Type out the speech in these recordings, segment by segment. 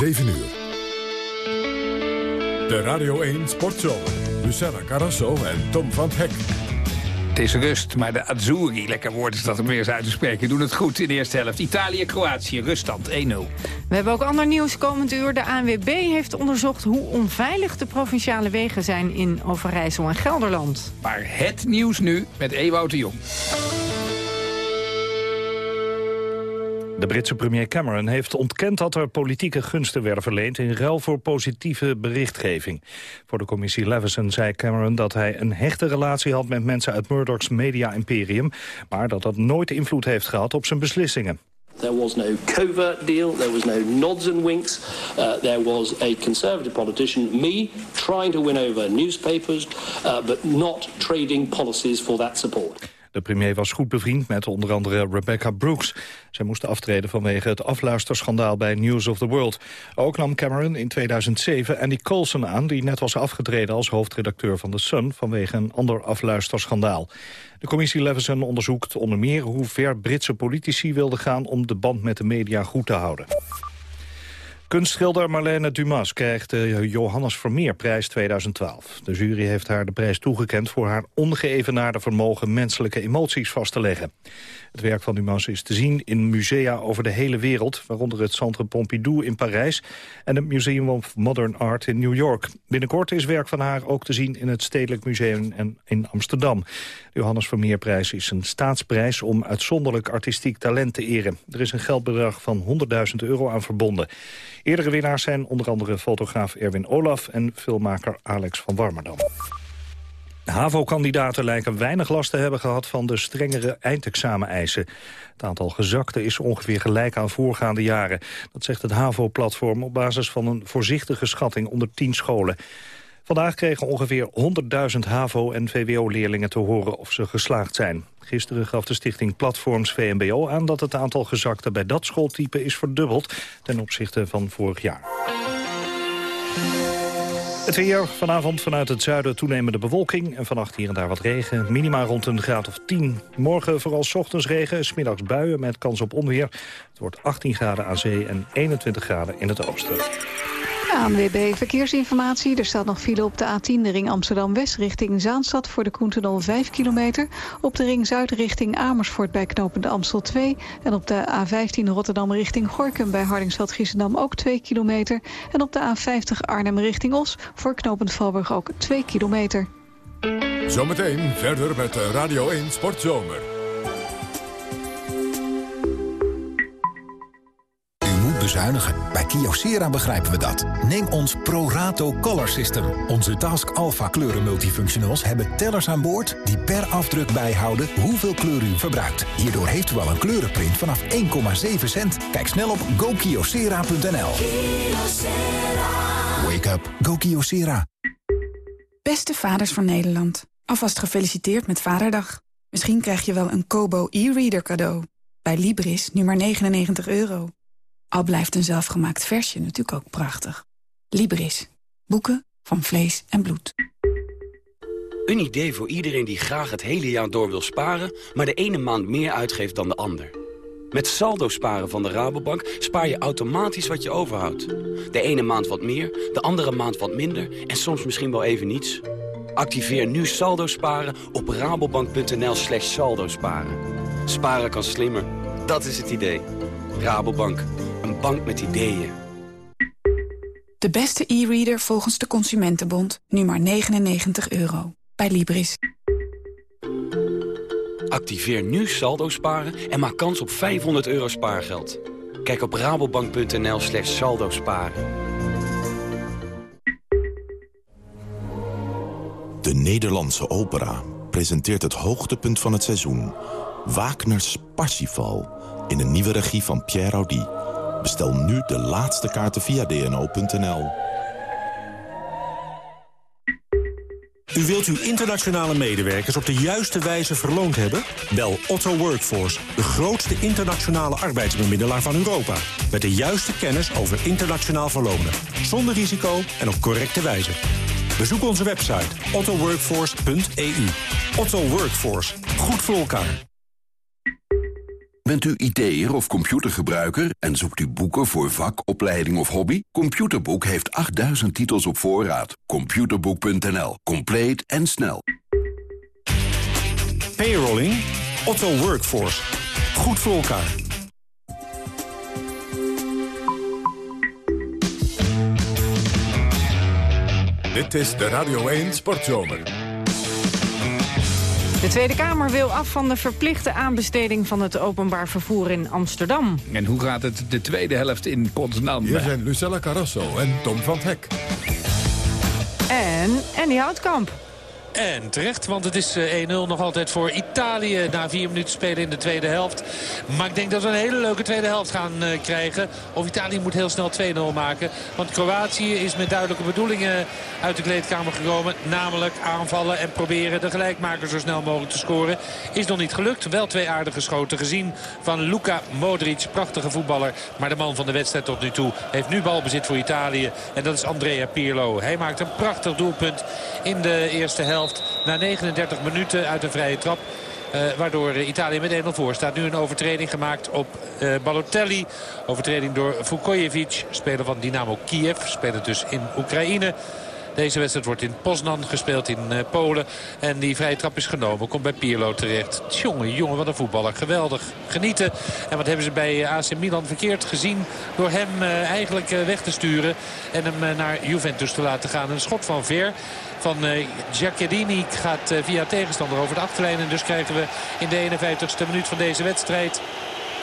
7 uur. De Radio 1 Sportshow. Luciana Carrasso en Tom van Hek. Het is rust, maar de Azzurri, lekker woord is dat om weer eens uit te spreken, doen het goed in de eerste helft. Italië-Kroatië, ruststand 1-0. We hebben ook ander nieuws komend uur. De ANWB heeft onderzocht hoe onveilig de provinciale wegen zijn in Overijssel en Gelderland. Maar het nieuws nu met Ewout de Jong. De Britse premier Cameron heeft ontkend dat er politieke gunsten werden verleend in ruil voor positieve berichtgeving. Voor de commissie Leveson zei Cameron dat hij een hechte relatie had met mensen uit Murdoch's media-imperium, maar dat dat nooit invloed heeft gehad op zijn beslissingen. There was no covert deal, there was no nods and winks. Uh, there was a conservative politician, me, trying to win over newspapers, uh, but not trading policies for that support. De premier was goed bevriend met onder andere Rebecca Brooks. Zij moest aftreden vanwege het afluisterschandaal bij News of the World. Ook nam Cameron in 2007 Andy Coulson aan... die net was afgetreden als hoofdredacteur van The Sun... vanwege een ander afluisterschandaal. De commissie Leveson onderzoekt onder meer hoe ver Britse politici wilden gaan... om de band met de media goed te houden. Kunstschilder Marlene Dumas krijgt de Johannes Vermeerprijs 2012. De jury heeft haar de prijs toegekend voor haar ongeëvenaarde vermogen menselijke emoties vast te leggen. Het werk van Dumas is te zien in musea over de hele wereld... waaronder het Centre Pompidou in Parijs... en het Museum of Modern Art in New York. Binnenkort is werk van haar ook te zien in het Stedelijk Museum in Amsterdam. De Johannes Vermeerprijs is een staatsprijs om uitzonderlijk artistiek talent te eren. Er is een geldbedrag van 100.000 euro aan verbonden. Eerdere winnaars zijn onder andere fotograaf Erwin Olaf... en filmmaker Alex van Warmerdam. HAVO-kandidaten lijken weinig last te hebben gehad van de strengere eindexamen-eisen. Het aantal gezakten is ongeveer gelijk aan voorgaande jaren. Dat zegt het HAVO-platform op basis van een voorzichtige schatting onder 10 scholen. Vandaag kregen ongeveer 100.000 HAVO- en VWO-leerlingen te horen of ze geslaagd zijn. Gisteren gaf de stichting Platforms VMBO aan dat het aantal gezakten bij dat schooltype is verdubbeld ten opzichte van vorig jaar. Het weer vanavond vanuit het zuiden toenemende bewolking... en vannacht hier en daar wat regen. Minima rond een graad of 10. Morgen vooral ochtends regen, smiddags buien met kans op onweer. Het wordt 18 graden aan zee en 21 graden in het oosten. ANWB Verkeersinformatie. Er staat nog file op de A10, de ring Amsterdam-West... richting Zaanstad voor de Koentenol 5 kilometer. Op de ring Zuid richting Amersfoort bij knopende Amstel 2. En op de A15 Rotterdam richting Gorkum bij Hardingsveld-Giessendam ook 2 kilometer. En op de A50 Arnhem richting Os voor knopend Valburg ook 2 kilometer. Zometeen verder met Radio 1 Sportzomer. Bezuinigen. Bij Kyocera begrijpen we dat. Neem ons ProRato Color System. Onze Task Alpha kleuren multifunctionals hebben tellers aan boord... die per afdruk bijhouden hoeveel kleur u verbruikt. Hierdoor heeft u al een kleurenprint vanaf 1,7 cent. Kijk snel op gokyocera.nl. Wake up. Go Kyocera. Beste vaders van Nederland. Alvast gefeliciteerd met Vaderdag. Misschien krijg je wel een Kobo e-reader cadeau. Bij Libris nu maar 99 euro. Al blijft een zelfgemaakt versje natuurlijk ook prachtig. Libris. Boeken van vlees en bloed. Een idee voor iedereen die graag het hele jaar door wil sparen... maar de ene maand meer uitgeeft dan de ander. Met saldo sparen van de Rabobank spaar je automatisch wat je overhoudt. De ene maand wat meer, de andere maand wat minder... en soms misschien wel even niets. Activeer nu saldo sparen op rabobank.nl slash saldo sparen. Sparen kan slimmer, dat is het idee. Rabobank, bank met ideeën. De beste e-reader volgens de Consumentenbond. Nu maar 99 euro. Bij Libris. Activeer nu saldo sparen en maak kans op 500 euro spaargeld. Kijk op rabobank.nl slash saldo sparen. De Nederlandse opera presenteert het hoogtepunt van het seizoen. Wagner's Parsifal in een nieuwe regie van Pierre Audi. Bestel nu de laatste kaarten via dno.nl. U wilt uw internationale medewerkers op de juiste wijze verloond hebben? Bel Otto Workforce, de grootste internationale arbeidsbemiddelaar van Europa. Met de juiste kennis over internationaal verlonen. Zonder risico en op correcte wijze. Bezoek onze website ottoworkforce.eu. Otto Workforce. Goed voor elkaar. Bent u IT'er of computergebruiker en zoekt u boeken voor vak, opleiding of hobby? Computerboek heeft 8000 titels op voorraad. Computerboek.nl. Compleet en snel. Payrolling? Otto Workforce. Goed voor elkaar. Dit is de Radio 1 Sportzomer. De Tweede Kamer wil af van de verplichte aanbesteding van het openbaar vervoer in Amsterdam. En hoe gaat het de tweede helft in Potsdam? Hier zijn Lucella Carrasso en Tom van Hek. En Andy Houtkamp. En terecht, want het is 1-0 eh, nog altijd voor Italië na vier minuten spelen in de tweede helft. Maar ik denk dat we een hele leuke tweede helft gaan uh, krijgen. Of Italië moet heel snel 2-0 maken. Want Kroatië is met duidelijke bedoelingen uit de kleedkamer gekomen. Namelijk aanvallen en proberen de gelijkmaker zo snel mogelijk te scoren. Is nog niet gelukt. Wel twee aardige schoten gezien van Luka Modric. Prachtige voetballer. Maar de man van de wedstrijd tot nu toe heeft nu balbezit voor Italië. En dat is Andrea Pirlo. Hij maakt een prachtig doelpunt in de eerste helft. Na 39 minuten uit een vrije trap. Uh, waardoor Italië met 1-0 voor staat. Nu een overtreding gemaakt op uh, Balotelli. Overtreding door Vukojevic, speler van Dynamo Kiev. Speler dus in Oekraïne. Deze wedstrijd wordt in Poznan gespeeld in Polen. En die vrije trap is genomen. Komt bij Pirlo terecht. Jongen, jongen, wat een voetballer. Geweldig. Genieten. En wat hebben ze bij AC Milan verkeerd gezien. Door hem eigenlijk weg te sturen. En hem naar Juventus te laten gaan. Een schot van ver van uh, Giacchedini gaat uh, via tegenstander over de achterlijn. En dus krijgen we in de 51ste minuut van deze wedstrijd...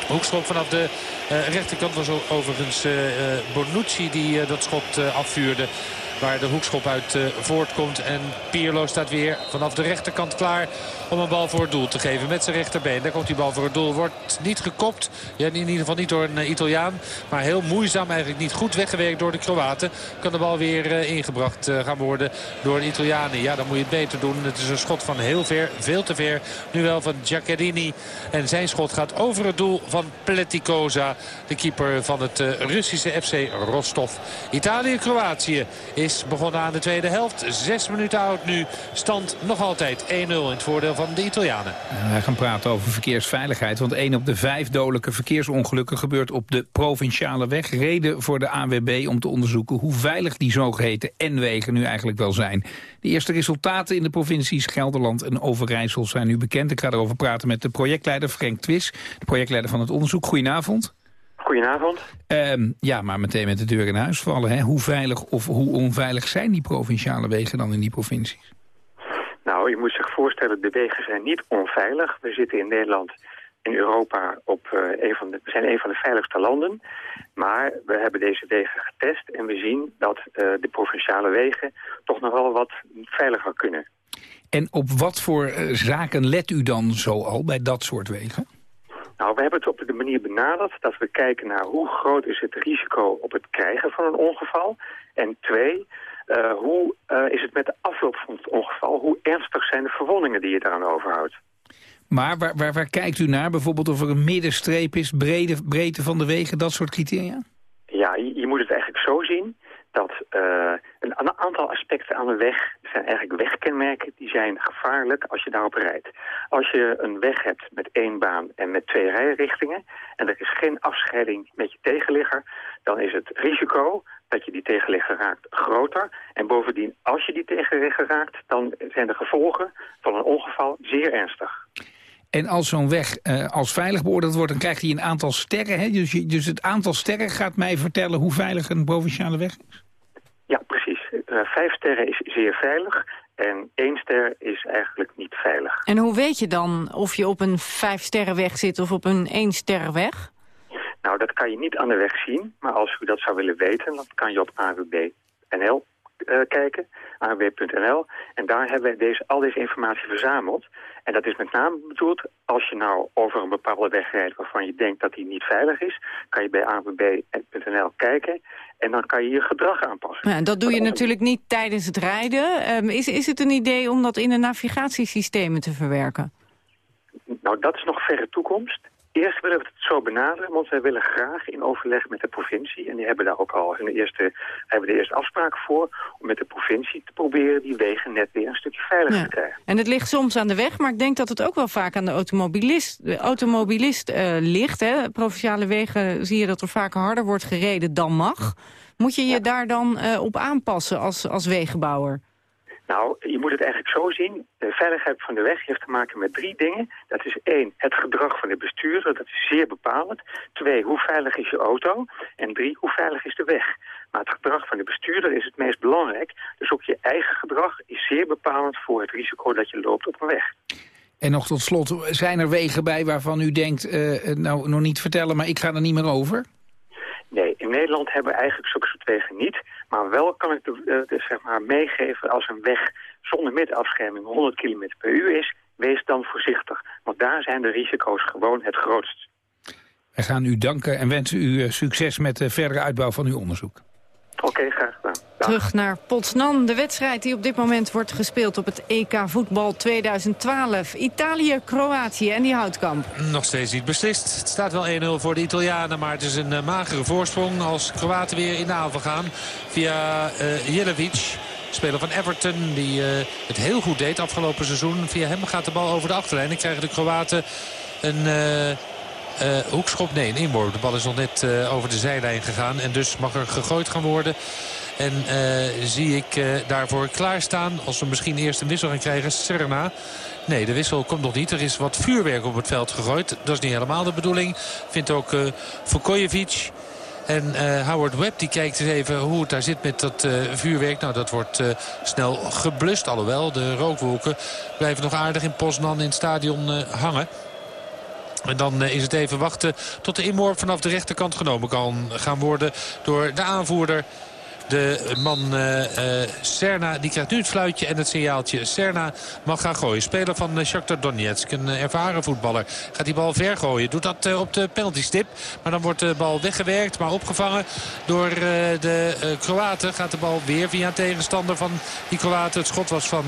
Hoekschop vanaf de uh, rechterkant was overigens Bonucci die dat schot afvuurde waar de hoekschop uit uh, voortkomt. En Pierlo staat weer vanaf de rechterkant klaar om een bal voor het doel te geven met zijn rechterbeen. Daar komt die bal voor het doel. Wordt niet gekopt. Ja, in ieder geval niet door een uh, Italiaan. Maar heel moeizaam eigenlijk niet goed weggewerkt door de Kroaten. Kan de bal weer uh, ingebracht gaan worden door een Italiaan. Ja, dan moet je het beter doen. Het is een schot van heel ver, veel te ver. Nu wel van Giaccherini. En zijn schot gaat over het doel van Pleticosa. De keeper van het Russische FC Rostov. Italië-Kroatië is begonnen aan de tweede helft. Zes minuten oud nu. Stand nog altijd 1-0 in het voordeel van de Italianen. wij gaan praten over verkeersveiligheid. Want één op de vijf dodelijke verkeersongelukken gebeurt op de provinciale weg. Reden voor de ANWB om te onderzoeken hoe veilig die zogeheten N-wegen nu eigenlijk wel zijn. De eerste resultaten in de provincies Gelderland en Overijssel zijn nu bekend. Ik ga erover praten met de projectleider Frank Twis, de projectleider van het onderzoek. Goedenavond. Goedenavond. Um, ja, maar meteen met de deur in huis vallen. Hè? Hoe veilig of hoe onveilig zijn die provinciale wegen dan in die provincies? Nou, je moet zich voorstellen, de wegen zijn niet onveilig. We zitten in Nederland, in Europa, op uh, een van de, we zijn een van de veiligste landen. Maar we hebben deze wegen getest en we zien dat uh, de provinciale wegen toch nog wel wat veiliger kunnen. En op wat voor uh, zaken let u dan zo al bij dat soort wegen? Nou, we hebben het op de manier benaderd dat we kijken naar hoe groot is het risico op het krijgen van een ongeval. En twee, uh, hoe uh, is het met de afloop van het ongeval? Hoe ernstig zijn de verwondingen die je daaraan overhoudt? Maar waar, waar, waar kijkt u naar? Bijvoorbeeld of er een middenstreep is, brede, breedte van de wegen, dat soort criteria? Ja, je, je moet het eigenlijk zo zien dat uh, een, een, aantal aspecten aan de weg zijn eigenlijk wegkenmerken. Die zijn gevaarlijk als je daarop rijdt. Als je een weg hebt met één baan en met twee rijrichtingen... en er is geen afscheiding met je tegenligger... dan is het risico dat je die tegenligger raakt groter. En bovendien, als je die tegenligger raakt... dan zijn de gevolgen van een ongeval zeer ernstig. En als zo'n weg uh, als veilig beoordeeld wordt, dan krijgt hij een aantal sterren. Hè? Dus, dus het aantal sterren gaat mij vertellen hoe veilig een provinciale weg is? Ja, precies. Uh, vijf sterren is zeer veilig en één ster is eigenlijk niet veilig. En hoe weet je dan of je op een vijf sterrenweg zit of op een één sterrenweg? Nou, dat kan je niet aan de weg zien. Maar als u dat zou willen weten, dan kan je op AWB.nl uh, kijken, AWB.nl. En daar hebben we deze, al deze informatie verzameld. En dat is met name bedoeld, als je nou over een bepaalde weg rijdt waarvan je denkt dat die niet veilig is, kan je bij AWB.nl kijken en dan kan je je gedrag aanpassen. Ja, dat doe je natuurlijk niet tijdens het rijden. Um, is, is het een idee om dat in de navigatiesystemen te verwerken? Nou, dat is nog verre toekomst Eerst willen we het zo benaderen, want wij willen graag in overleg met de provincie... en die hebben daar ook al hun eerste, hebben de eerste afspraken voor... om met de provincie te proberen die wegen net weer een stukje veiliger te krijgen. En het ligt soms aan de weg, maar ik denk dat het ook wel vaak aan de automobilist, de automobilist uh, ligt. Hè? Provinciale wegen zie je dat er vaak harder wordt gereden dan mag. Moet je je daar dan uh, op aanpassen als, als wegenbouwer? Nou, je moet het eigenlijk zo zien. De veiligheid van de weg heeft te maken met drie dingen. Dat is één, het gedrag van de bestuurder. Dat is zeer bepalend. Twee, hoe veilig is je auto? En drie, hoe veilig is de weg? Maar het gedrag van de bestuurder is het meest belangrijk. Dus ook je eigen gedrag is zeer bepalend voor het risico dat je loopt op een weg. En nog tot slot, zijn er wegen bij waarvan u denkt, uh, nou nog niet vertellen, maar ik ga er niet meer over? Nee, in Nederland hebben we eigenlijk zulke soort wegen niet. Maar wel kan ik de, zeg maar meegeven als een weg zonder middenafscherming 100 km per uur is, wees dan voorzichtig. Want daar zijn de risico's gewoon het grootst. Wij gaan u danken en wensen u eh, succes met de verdere uitbouw van uw onderzoek. Oké, graag gedaan. Terug naar Potsdam, de wedstrijd die op dit moment wordt gespeeld op het EK voetbal 2012. Italië, Kroatië en die houtkamp. Nog steeds niet beslist. Het staat wel 1-0 voor de Italianen, maar het is een uh, magere voorsprong als Kroaten weer in de aanval gaan. Via uh, Jelevic. Speler van Everton die uh, het heel goed deed afgelopen seizoen. Via hem gaat de bal over de achterlijn. En krijgen de Kroaten een... Uh, hoekschop, nee, een inworp. De bal is nog net uh, over de zijlijn gegaan. En dus mag er gegooid gaan worden. En uh, zie ik daarvoor klaarstaan. Als we misschien eerst een wissel gaan krijgen. Serna. Nee, de wissel komt nog niet. Er is wat vuurwerk op het veld gegooid. Dat is niet helemaal de bedoeling. Vindt ook uh, Vukojevic. En uh, Howard Webb die kijkt eens even hoe het daar zit met dat vuurwerk. Nou, dat wordt snel geblust. Alhoewel, de rookwolken blijven nog aardig in Poznan in het stadion hangen. En dan is het even wachten tot de inworp vanaf de rechterkant genomen kan gaan worden door de aanvoerder. De man uh, uh, Serna die krijgt nu het fluitje en het signaaltje. Serna mag gaan gooien. Speler van uh, Shakhtar Donetsk. Een ervaren voetballer. Gaat die bal ver gooien. Doet dat op de penaltystip. Maar dan wordt de bal weggewerkt. Maar opgevangen door de Kroaten. Gaat de bal weer via tegenstander van die Kroaten. Het schot was van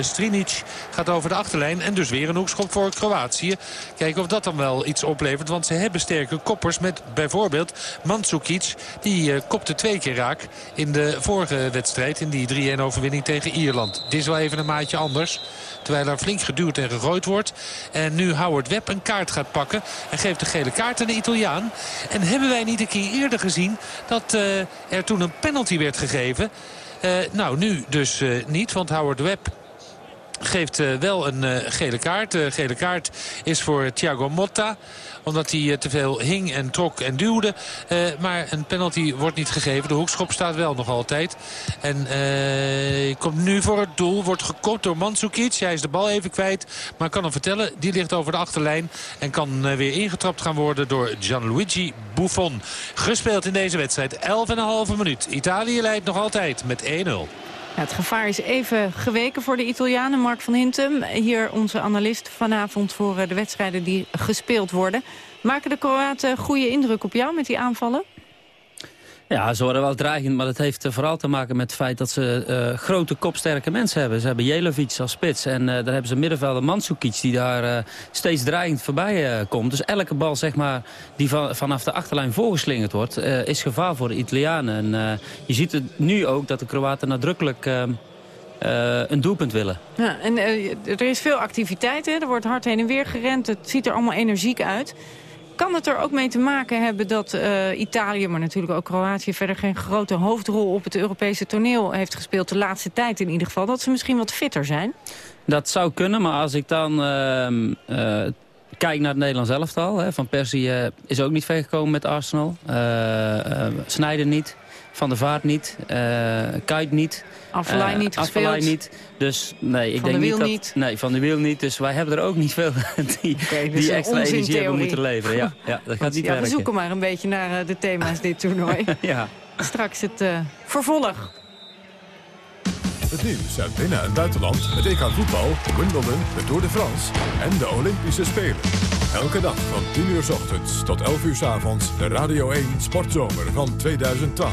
Strinic. Gaat over de achterlijn. En dus weer een hoekschop voor Kroatië. Kijken of dat dan wel iets oplevert. Want ze hebben sterke koppers met bijvoorbeeld Mandzukic. Die kopte twee keer in de vorige wedstrijd. In die 3-1 overwinning tegen Ierland. Dit is wel even een maatje anders. Terwijl er flink geduwd en gegooid wordt. En nu Howard Webb een kaart gaat pakken. En geeft de gele kaart aan de Italiaan. En hebben wij niet een keer eerder gezien dat uh, er toen een penalty werd gegeven. Uh, nou, nu dus uh, niet. Want Howard Webb geeft uh, wel een uh, gele kaart. De gele kaart is voor Thiago Motta omdat hij uh, te veel hing en trok en duwde. maar een penalty wordt niet gegeven. De hoekschop staat wel nog altijd. En komt nu voor het doel. Wordt gekopt door Mandzukic. Hij is de bal even kwijt. Maar kan hem vertellen. Die ligt over de achterlijn. En kan weer ingetrapt gaan worden door Gianluigi Buffon. Gespeeld in deze wedstrijd. 11,5 minuut. Italië leidt nog altijd met 1-0. Het gevaar is even geweken voor de Italianen. Mark van Hintem, hier onze analist vanavond voor de wedstrijden die gespeeld worden. Maken de Kroaten goede indruk op jou met die aanvallen? Ja, ze worden wel dreigend, maar dat heeft vooral te maken met het feit dat ze uh, grote kopsterke mensen hebben. Ze hebben Jelovic als spits en uh, daar hebben ze middenvelder Mandzukic die daar uh, steeds dreigend voorbij komt. Dus elke bal zeg maar, die van, vanaf de achterlijn voorgeslingerd wordt, is gevaar voor de Italianen. En je ziet het nu ook dat de Kroaten nadrukkelijk... een doelpunt willen. Ja, en er is veel activiteit, hè? er wordt hard heen en weer gerend. Het ziet er allemaal energiek uit. Kan het er ook mee te maken hebben dat uh, Italië, maar natuurlijk ook Kroatië... verder geen grote hoofdrol op het Europese toneel heeft gespeeld... de laatste tijd in ieder geval, dat ze misschien wat fitter zijn? Dat zou kunnen, maar als ik dan... Uh, uh, kijk naar het Nederlands elftal. Hè. Van Persie uh, is ook niet ver gekomen met Arsenal. Snijden niet. Van der Vaart niet. Kite niet. Affelay niet gespeeld. Affelay niet. Dus nee, ik van denk de niet dat... niet. Nee, Van de Wiel niet. Dus wij hebben er ook niet veel die, okay, dus die extra energie hebben moeten leveren. Ja, ja dat gaat niet ja, werken. We zoeken maar een beetje naar uh, de thema's dit toernooi. ja. Straks het uh, vervolg. Het nieuws uit binnen- en buitenland, het EK voetbal, Wimbledon, de Tour de France en de Olympische Spelen. Elke dag van 10 uur s ochtends tot 11 uur s avonds de Radio 1 Sportzomer van 2012.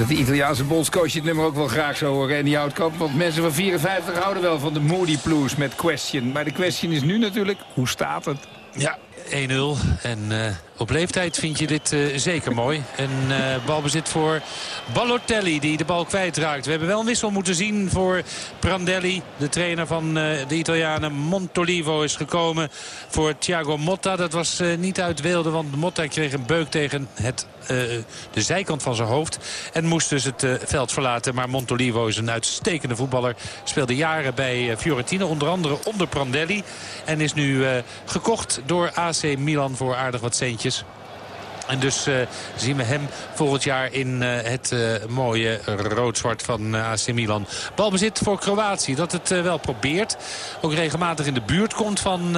Dat de Italiaanse bondscoach het nummer ook wel graag zou horen. En die houdt kop, want mensen van 54 houden wel van de Moody Blues met Question. Maar de question is nu natuurlijk, hoe staat het? Ja, 1-0. En eh, op leeftijd vind je dit eh, zeker mooi. En eh, balbezit voor Balotelli die de bal kwijtraakt. We hebben wel een wissel moeten zien voor Prandelli. De trainer van de Italianen Montolivo is gekomen voor Thiago Motta. Dat was niet uit Weelde, want Motta kreeg een beuk tegen het, de zijkant van zijn hoofd. En moest dus het veld verlaten. Maar Montolivo is een uitstekende voetballer. Speelde jaren bij Fiorentina, onder andere onder Prandelli. En is nu gekocht door AC Milan voor aardig wat centjes. En dus uh, zien we hem volgend jaar in uh, het uh, mooie rood-zwart van AC Milan. Balbezit voor Kroatië, dat het wel probeert. Ook regelmatig in de buurt komt van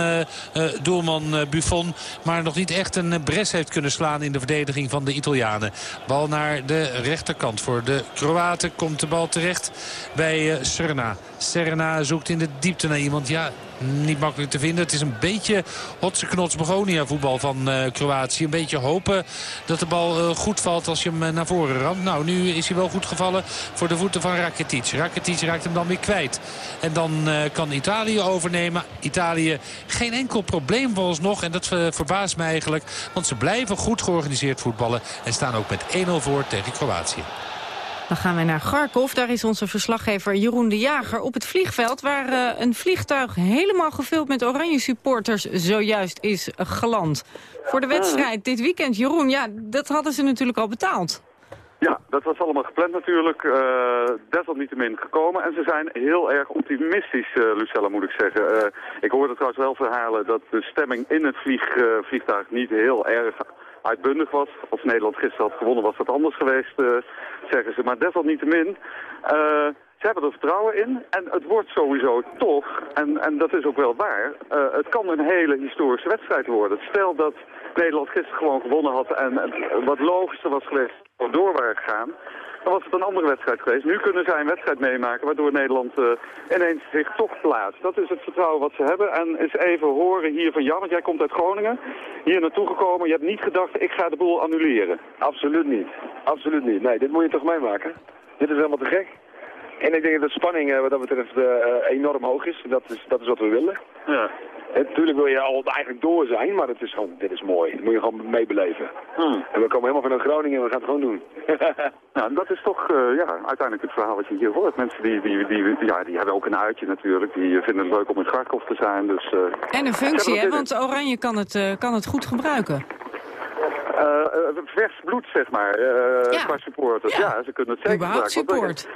doelman Buffon. Maar nog niet echt een bres heeft kunnen slaan in de verdediging van de Italianen. Bal naar de rechterkant. Voor de Kroaten komt de bal terecht bij Serna. Serna zoekt in de diepte naar iemand. Ja, niet makkelijk te vinden. Het is een beetje hotse knots begonia voetbal van uh, Kroatië. Een beetje hopen dat de bal uh, goed valt als je hem uh, naar voren ramt. Nou, nu is hij wel goed gevallen voor de voeten van Rakitic. Rakitic raakt hem dan weer kwijt. En dan kan Italië overnemen. Italië geen enkel probleem volgens nog. En dat verbaast me eigenlijk. Want ze blijven goed georganiseerd voetballen. En staan ook met 1-0 voor tegen Kroatië. Dan gaan wij naar Garkov. Daar is onze verslaggever Jeroen de Jager op het vliegveld... waar uh, een vliegtuig helemaal gevuld met oranje supporters zojuist is geland. Voor de wedstrijd dit weekend, Jeroen, ja, dat hadden ze natuurlijk al betaald. Ja, dat was allemaal gepland natuurlijk. Uh, desalniettemin gekomen. En ze zijn heel erg optimistisch, uh, Lucella, moet ik zeggen. Ik hoorde trouwens wel verhalen dat de stemming in het vlieg, vliegtuig niet heel erg uitbundig was. Als Nederland gisteren had gewonnen was dat anders geweest, zeggen ze. Maar desalniettemin, ze hebben er vertrouwen in. En het wordt sowieso toch, en, en dat is ook wel waar, het kan een hele historische wedstrijd worden. Stel dat Nederland gisteren gewoon gewonnen had en wat logischer was geweest door waren gegaan, dan was het een andere wedstrijd geweest. Nu kunnen zij een wedstrijd meemaken waardoor Nederland uh, ineens zich toch plaatst. Dat is het vertrouwen wat ze hebben. En eens even horen hier van jou, want jij komt uit Groningen, hier naartoe gekomen. Je hebt niet gedacht, ik ga de boel annuleren. Absoluut niet. Absoluut niet. Nee, dit moet je toch meemaken. Dit is helemaal te gek. En ik denk dat de spanning uh, wat dat betreft uh, enorm hoog is. Dat is. Dat is wat we willen. Ja. Natuurlijk wil je al eigenlijk door zijn, maar het is gewoon, dit is mooi. Dat moet je gewoon meebeleven. Hmm. En we komen helemaal vanuit Groningen en we gaan het gewoon doen. nou, dat is toch uh, ja, uiteindelijk het verhaal wat je hier hoort. Mensen die, die, die, ja, die hebben ook een uitje natuurlijk. Die vinden het leuk om in Garkov te zijn. Dus, uh, en een functie, hè? Want Oranje kan het, uh, kan het goed gebruiken. Uh, vers bloed, zeg maar, ja. qua supporters. Ja. ja. ze kunnen het zeker gebruiken. support.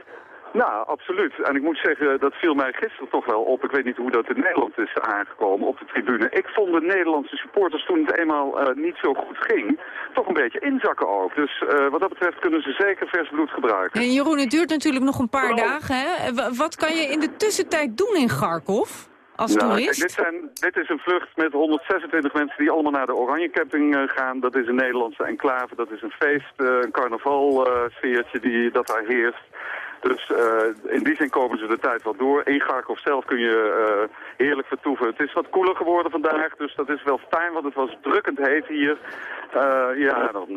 Nou, absoluut. En ik moet zeggen, dat viel mij gisteren toch wel op. Ik weet niet hoe dat in Nederland is aangekomen op de tribune. Ik vond de Nederlandse supporters toen het eenmaal uh, niet zo goed ging, toch een beetje inzakken ook. Dus uh, wat dat betreft kunnen ze zeker vers bloed gebruiken. En Jeroen, het duurt natuurlijk nog een paar dagen. Hè? Wat kan je in de tussentijd doen in Garkov? Als nou, toerist? dit, zijn, dit is een vlucht met 126 mensen die allemaal naar de Oranje Camping uh, gaan. Dat is een Nederlandse enclave, dat is een feest, uh, een carnavalsfeertje die dat daar heerst. Dus uh, in die zin komen ze de tijd wel door. In Garkov zelf kun je uh, heerlijk vertoeven. Het is wat koeler geworden vandaag, dus dat is wel fijn, want het was drukkend heet hier. Uh, ja, dan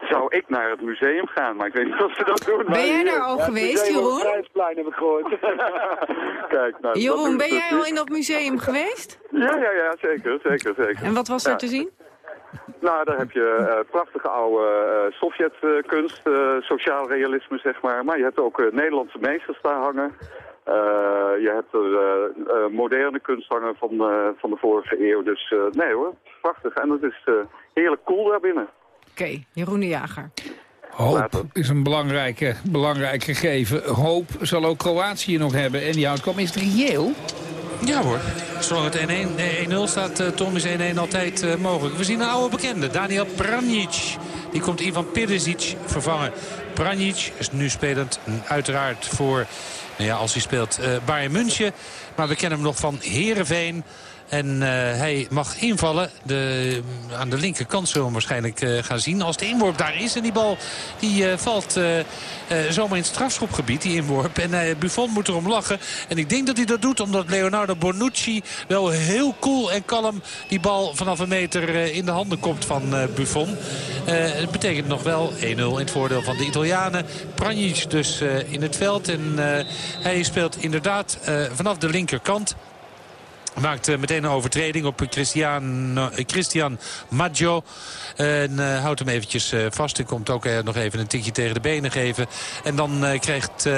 zou ik naar het museum gaan, maar ik weet niet of ze dat doen. Ben jij daar al geweest, Jeroen? Heb ik gehoord. Kijk, nou, Jeroen, ben jij al in dat museum geweest? Ja, ja, ja, zeker, zeker, zeker. En wat was er te zien? Nou, daar heb je uh, prachtige oude uh, Sovjetkunst, uh, sociaal realisme zeg maar. Maar je hebt ook Nederlandse meesters daar hangen. je hebt er moderne kunst hangen van, van de vorige eeuw. Dus nee hoor, prachtig. En het is heerlijk cool daar binnen. Oké, Jeroen de Jager. Hoop is een belangrijke, belangrijk gegeven. Hoop zal ook Kroatië nog hebben. En die outcome is reëel. Ja hoor. Zolang het 1-0 staat, uh, Tom is 1-1 altijd uh, mogelijk. We zien een oude bekende, Daniel Pranjic. Die komt Ivan Perisic vervangen. Pranjic is nu spelend uiteraard voor, nou ja, als hij speelt, uh, Bayern München. Maar we kennen hem nog van Heerenveen. En uh, hij mag invallen. De, aan de linkerkant zullen we hem waarschijnlijk uh, gaan zien. Als de inworp daar is. En die bal die, uh, valt zomaar in het strafschopgebied. Die inworp. En Buffon moet erom lachen. En ik denk dat hij dat doet omdat Leonardo Bonucci wel heel cool en kalm die bal vanaf een meter in de handen komt van Buffon. het betekent nog wel 1-0 in het voordeel van de Italianen. Pranjic dus in het veld. En hij speelt inderdaad vanaf de linkerkant. Maakt uh, meteen een overtreding op Christian, uh, Christian Maggio. En uh, houdt hem eventjes vast. En komt ook nog even een tikje tegen de benen geven. En dan krijgt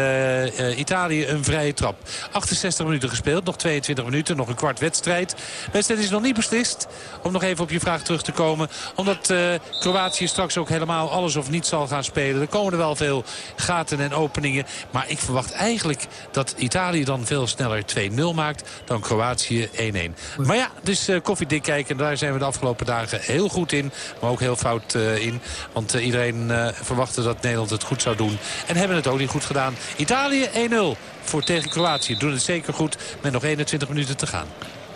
Italië een vrije trap. 68 minuten gespeeld. Nog 22 minuten. Nog een kwart wedstrijd. De wedstrijd is nog niet beslist. Om nog even op je vraag terug te komen. Omdat Kroatië straks ook helemaal alles of niets zal gaan spelen. Er komen er wel veel gaten en openingen. Maar ik verwacht eigenlijk dat Italië dan veel sneller 2-0 maakt dan Kroatië 1-1. Maar ja, dus uh, koffiedik kijken. Daar zijn we de afgelopen dagen heel goed in. Maar ook heel fout uh, in. Want uh, iedereen verwachtte dat Nederland het goed zou doen. En hebben het ook niet goed gedaan. Italië 1-0 voor tegen Kroatië. Doen het zeker goed met nog 21 minuten te gaan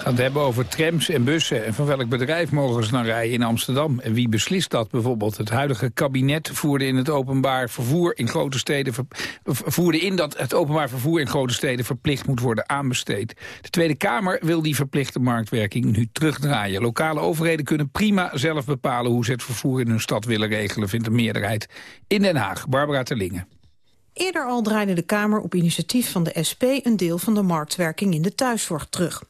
gaan het hebben over trams en bussen. En van welk bedrijf mogen ze dan rijden in Amsterdam? En wie beslist dat bijvoorbeeld? Het huidige kabinet voerde in het openbaar vervoer in grote steden... voerde in dat het openbaar vervoer in grote steden verplicht moet worden aanbesteed. De Tweede Kamer wil die verplichte marktwerking nu terugdraaien. Lokale overheden kunnen prima zelf bepalen hoe ze het vervoer in hun stad willen regelen... vindt de meerderheid in Den Haag. Barbara Terlingen. Eerder al draaide de Kamer op initiatief van de SP een deel van de marktwerking in de thuiszorg terug.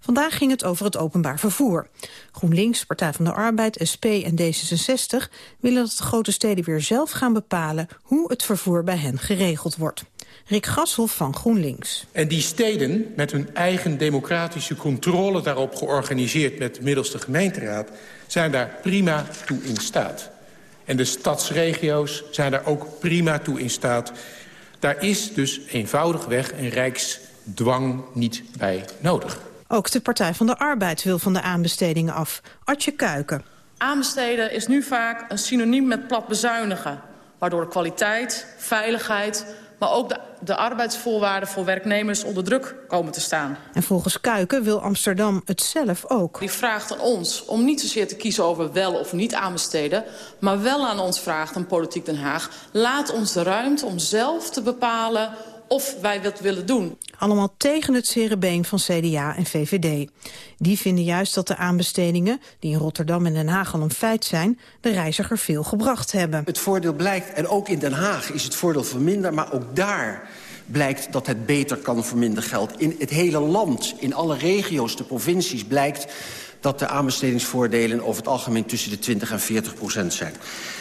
Vandaag ging het over het openbaar vervoer. GroenLinks, Partij van de Arbeid, SP en D66 willen dat de grote steden weer zelf gaan bepalen hoe het vervoer bij hen geregeld wordt. Rick Gasselhoff van GroenLinks. En die steden, met hun eigen democratische controle daarop georganiseerd met de middelste gemeenteraad, zijn daar prima toe in staat. En de stadsregio's zijn daar ook prima toe in staat. Daar is dus eenvoudigweg een rijksdwang niet bij nodig. Ook de Partij van de Arbeid wil van de aanbestedingen af. Adje Kuiken. Aanbesteden is nu vaak een synoniem met plat bezuinigen... waardoor kwaliteit, veiligheid, maar ook de, de arbeidsvoorwaarden voor werknemers onder druk komen te staan. En volgens Kuiken wil Amsterdam het zelf ook. Die vraagt aan ons om niet zozeer te kiezen over wel of niet aanbesteden... maar wel aan ons vraagt, een politiek Den Haag... laat ons de ruimte om zelf te bepalen of wij dat willen doen. Allemaal tegen het cerebeen van CDA en VVD. Die vinden juist dat de aanbestedingen, die in Rotterdam en Den Haag al een feit zijn, de reiziger veel gebracht hebben. Het voordeel blijkt, en ook in Den Haag is het voordeel voor minder, maar ook daar blijkt dat het beter kan voor minder geld. In het hele land, in alle regio's, de provincies, blijkt dat de aanbestedingsvoordelen over het algemeen tussen de 20 en 40 procent zijn.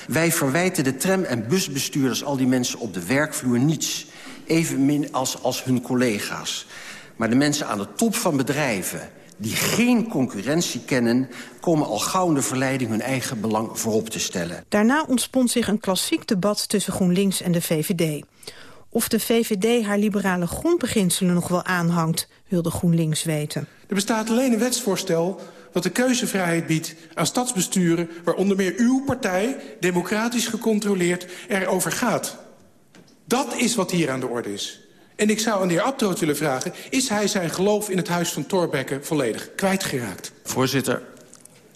Wij verwijten de tram- en busbestuurders, al die mensen op de werkvloer, niets evenmin als, als hun collega's. Maar de mensen aan de top van bedrijven die geen concurrentie kennen... komen al gauw in de verleiding hun eigen belang voorop te stellen. Daarna ontspond zich een klassiek debat tussen GroenLinks en de VVD. Of de VVD haar liberale grondbeginselen nog wel aanhangt... wilde GroenLinks weten. Er bestaat alleen een wetsvoorstel dat de keuzevrijheid biedt aan stadsbesturen... waar onder meer uw partij, democratisch gecontroleerd, erover gaat. Dat is wat hier aan de orde is. En ik zou aan de heer Abtroot willen vragen... is hij zijn geloof in het huis van Thorbecke volledig kwijtgeraakt? Voorzitter,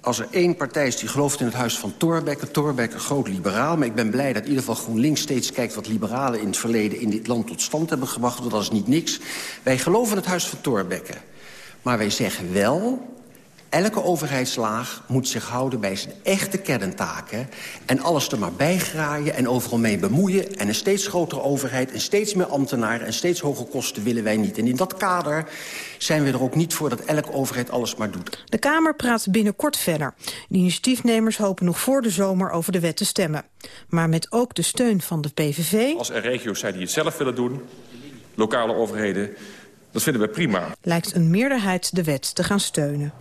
als er één partij is die gelooft in het huis van Thorbecke... Thorbecke, groot liberaal, maar ik ben blij dat in ieder geval GroenLinks steeds kijkt... wat liberalen in het verleden in dit land tot stand hebben gebracht. Want dat is niet niks. Wij geloven in het huis van Thorbecke. Maar wij zeggen wel Elke overheidslaag moet zich houden bij zijn echte kerntaken... en alles er maar bijgraaien en overal mee bemoeien... en een steeds grotere overheid en steeds meer ambtenaren... en steeds hogere kosten willen wij niet. En in dat kader zijn we er ook niet voor dat elke overheid alles maar doet. De Kamer praat binnenkort verder. De initiatiefnemers hopen nog voor de zomer over de wet te stemmen. Maar met ook de steun van de PVV... Als er regio's zijn die het zelf willen doen, lokale overheden... dat vinden we prima. Lijkt een meerderheid de wet te gaan steunen.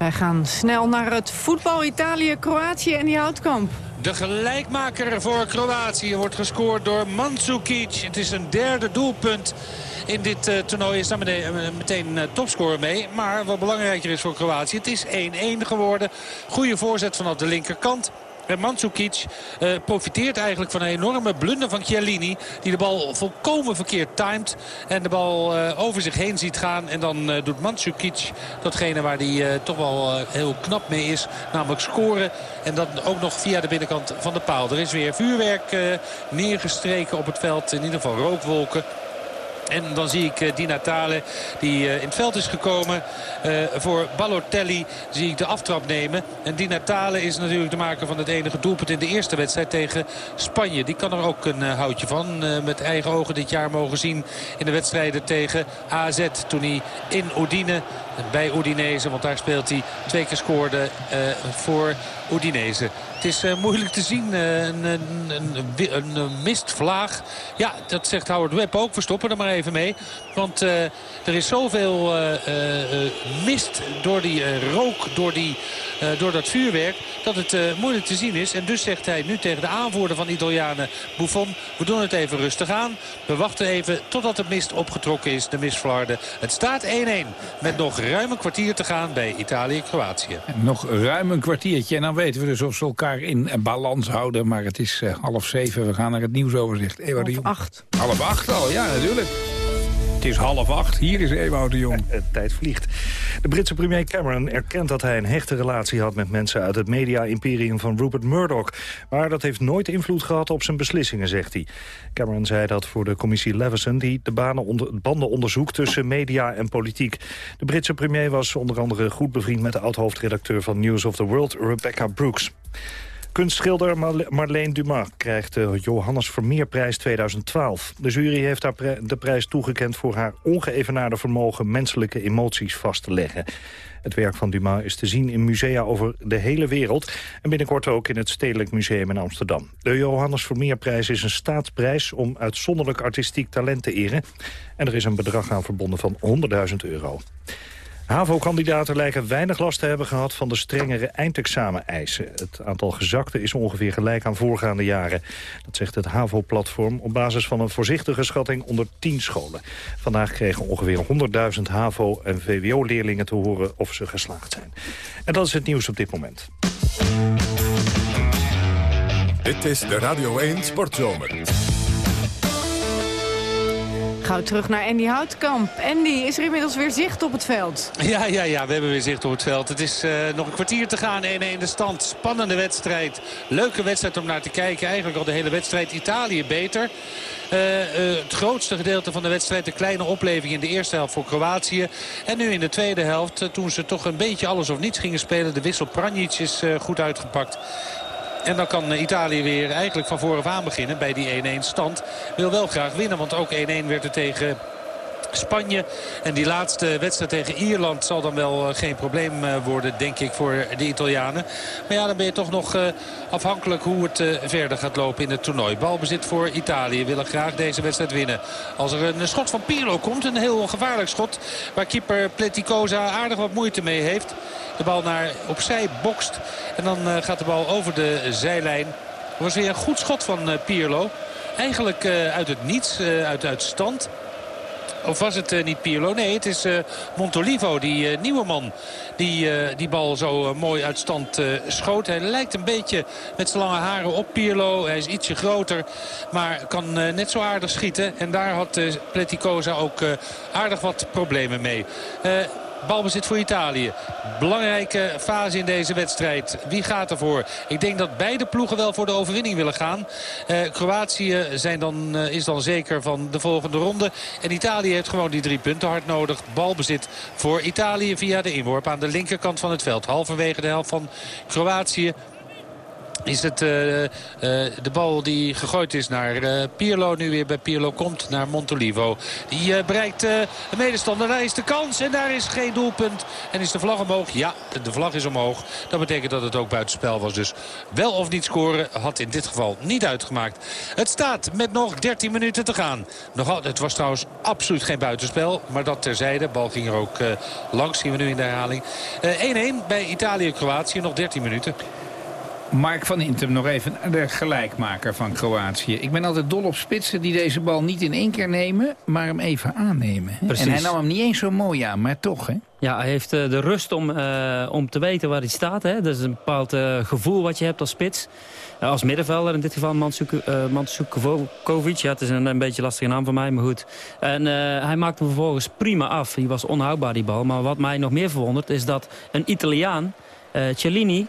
Wij gaan snel naar het voetbal Italië, Kroatië en die houtkamp. De gelijkmaker voor Kroatië wordt gescoord door Mandzukic. Het is een derde doelpunt in dit uh, toernooi. Is daar meteen, uh, meteen uh, topscorer mee. Maar wat belangrijker is voor Kroatië, het is 1-1 geworden. Goede voorzet vanaf de linkerkant. En Mandzukic uh, profiteert eigenlijk van een enorme blunder van Chiellini. Die de bal volkomen verkeerd timed. En de bal uh, over zich heen ziet gaan. En dan uh, doet Mandzukic datgene waar hij toch wel heel knap mee is. Namelijk scoren. En dan ook nog via de binnenkant van de paal. Er is weer vuurwerk neergestreken op het veld. In ieder geval rookwolken. En dan zie ik uh, Di Natale, die uh, in het veld is gekomen uh, voor Balotelli, zie ik de aftrap nemen. En Di Natale is natuurlijk de maker van het enige doelpunt in de eerste wedstrijd tegen Spanje. Die kan er ook een houtje van. met eigen ogen dit jaar mogen zien in de wedstrijden tegen AZ. Toen hij in Udine, bij Udinese, want daar speelt hij, twee keer scoorde voor Udinese. Het is uh, moeilijk te zien. Uh, een, een, een, een, mistvlaag. Ja, dat zegt Howard Webb ook. We stoppen er maar even mee. Want er is zoveel mist door die rook, door, die, door dat vuurwerk... dat het moeilijk te zien is. En dus zegt hij nu tegen de aanvoerder van de Italianen Buffon... we doen het even rustig aan. We wachten even totdat de mist opgetrokken is, de mistvlarden. Het staat 1-1 met nog ruim een kwartier te gaan bij Italië-Kroatië. Nog ruim een kwartiertje en dan weten we dus of ze elkaar in balans houden. Maar het is uh, half zeven. We gaan naar het nieuwsoverzicht. De Jong. acht. Half acht al, ja natuurlijk. Het is half acht. Hier is Ewout de Jong. Tijd vliegt. De Britse premier Cameron erkent dat hij een hechte relatie had... met mensen uit het media-imperium van Rupert Murdoch. Maar dat heeft nooit invloed gehad op zijn beslissingen, zegt hij. Cameron zei dat voor de commissie Leveson... die de banen onder, banden onderzoekt tussen media en politiek. De Britse premier was onder andere goed bevriend... met de oud-hoofdredacteur van News of the World, Rebecca Brooks. Kunstschilder Marleen Dumas krijgt de Johannes Vermeerprijs 2012. De jury heeft haar de prijs toegekend voor haar ongeëvenaarde vermogen menselijke emoties vast te leggen. Het werk van Dumas is te zien in musea over de hele wereld... en binnenkort ook in het Stedelijk Museum in Amsterdam. De Johannes Vermeerprijs is een staatsprijs om uitzonderlijk artistiek talent te eren... en er is een bedrag aan verbonden van 100.000 euro. HAVO-kandidaten lijken weinig last te hebben gehad van de strengere eindexamen-eisen. Het aantal gezakten is ongeveer gelijk aan voorgaande jaren. Dat zegt het HAVO-platform op basis van een voorzichtige schatting onder 10 scholen. Vandaag kregen ongeveer 100.000 HAVO- en VWO-leerlingen te horen of ze geslaagd zijn. En dat is het nieuws op dit moment. Dit is de Radio 1 Sportzomer. Gauw terug naar Andy Houtkamp. Andy, is er inmiddels weer zicht op het veld? Ja, ja, ja, we hebben weer zicht op het veld. Het is uh, nog een kwartier te gaan, 1-1 de stand. Spannende wedstrijd. Leuke wedstrijd om naar te kijken. Eigenlijk al de hele wedstrijd. Italië beter. Uh, uh, het grootste gedeelte van de wedstrijd. De kleine opleving in de eerste helft voor Kroatië. En nu in de tweede helft, toen ze toch een beetje alles of niets gingen spelen. De wissel Pranjic is goed uitgepakt. En dan kan Italië weer eigenlijk van vooraf aan beginnen bij die 1-1 stand. Wil wel graag winnen, want ook 1-1 werd er tegen Spanje. En die laatste wedstrijd tegen Ierland zal dan wel eh, geen probleem eh, worden, denk ik, voor de Italianen. Maar ja, dan ben je toch nog eh, afhankelijk hoe het verder gaat lopen in het toernooi. Balbezit voor Italië. Willen graag deze wedstrijd winnen. Als er een schot van Pirlo komt, een heel gevaarlijk schot... waar keeper Pleticosa aardig wat moeite mee heeft. De bal naar opzij bokst. En dan gaat de bal over de zijlijn. Dat was weer een goed schot van Pirlo. Eigenlijk uit het niets, uit stand. Of was het uh, niet Pirlo? Nee, het is uh, Montolivo, die uh, nieuwe man. Die die bal zo mooi uit stand schoot. Hij lijkt een beetje met zijn lange haren op Pirlo. Hij is ietsje groter, maar kan net zo aardig schieten. En daar had Pleticosa ook aardig wat problemen mee. Balbezit voor Italië. Belangrijke fase in deze wedstrijd. Wie gaat ervoor? Ik denk dat beide ploegen wel voor de overwinning willen gaan. Uh, Kroatië zijn dan, uh, is dan zeker van de volgende ronde. En Italië heeft gewoon die drie punten hard nodig. Balbezit voor Italië via de inworp aan de linkerkant van het veld. Halverwege de helft van Kroatië is het uh, uh, de bal die gegooid is naar uh, Pirlo. Nu weer bij Pirlo komt naar Montolivo. Die bereikt de medestander. Daar is de kans en daar is geen doelpunt. En is de vlag omhoog? Ja, de vlag is omhoog. Dat betekent dat het ook buitenspel was. Dus wel of niet scoren had in dit geval niet uitgemaakt. Het staat met nog 13 minuten te gaan. Nog, het was trouwens absoluut geen buitenspel. Maar dat terzijde. Bal ging er ook langs. Zien we nu in de herhaling. 1-1 bij Italië-Kroatië. Nog 13 minuten. Mark van Intem nog even de gelijkmaker van Kroatië. Ik ben altijd dol op spitsen die deze bal niet in één keer nemen... maar hem even aannemen. Precies. En hij nam hem niet eens zo mooi aan, maar toch, hè? Ja, hij heeft uh, de rust om, uh, om te weten waar hij staat. Hè. Dat is een bepaald uh, gevoel wat je hebt als spits. als middenvelder, in dit geval Mandzukovic. Ja, het is een, een beetje lastige naam voor mij, maar goed. En hij maakte hem vervolgens prima af. Die was onhoudbaar, die bal. Maar wat mij nog meer verwondert, is dat een Italiaan... Uh, Cellini,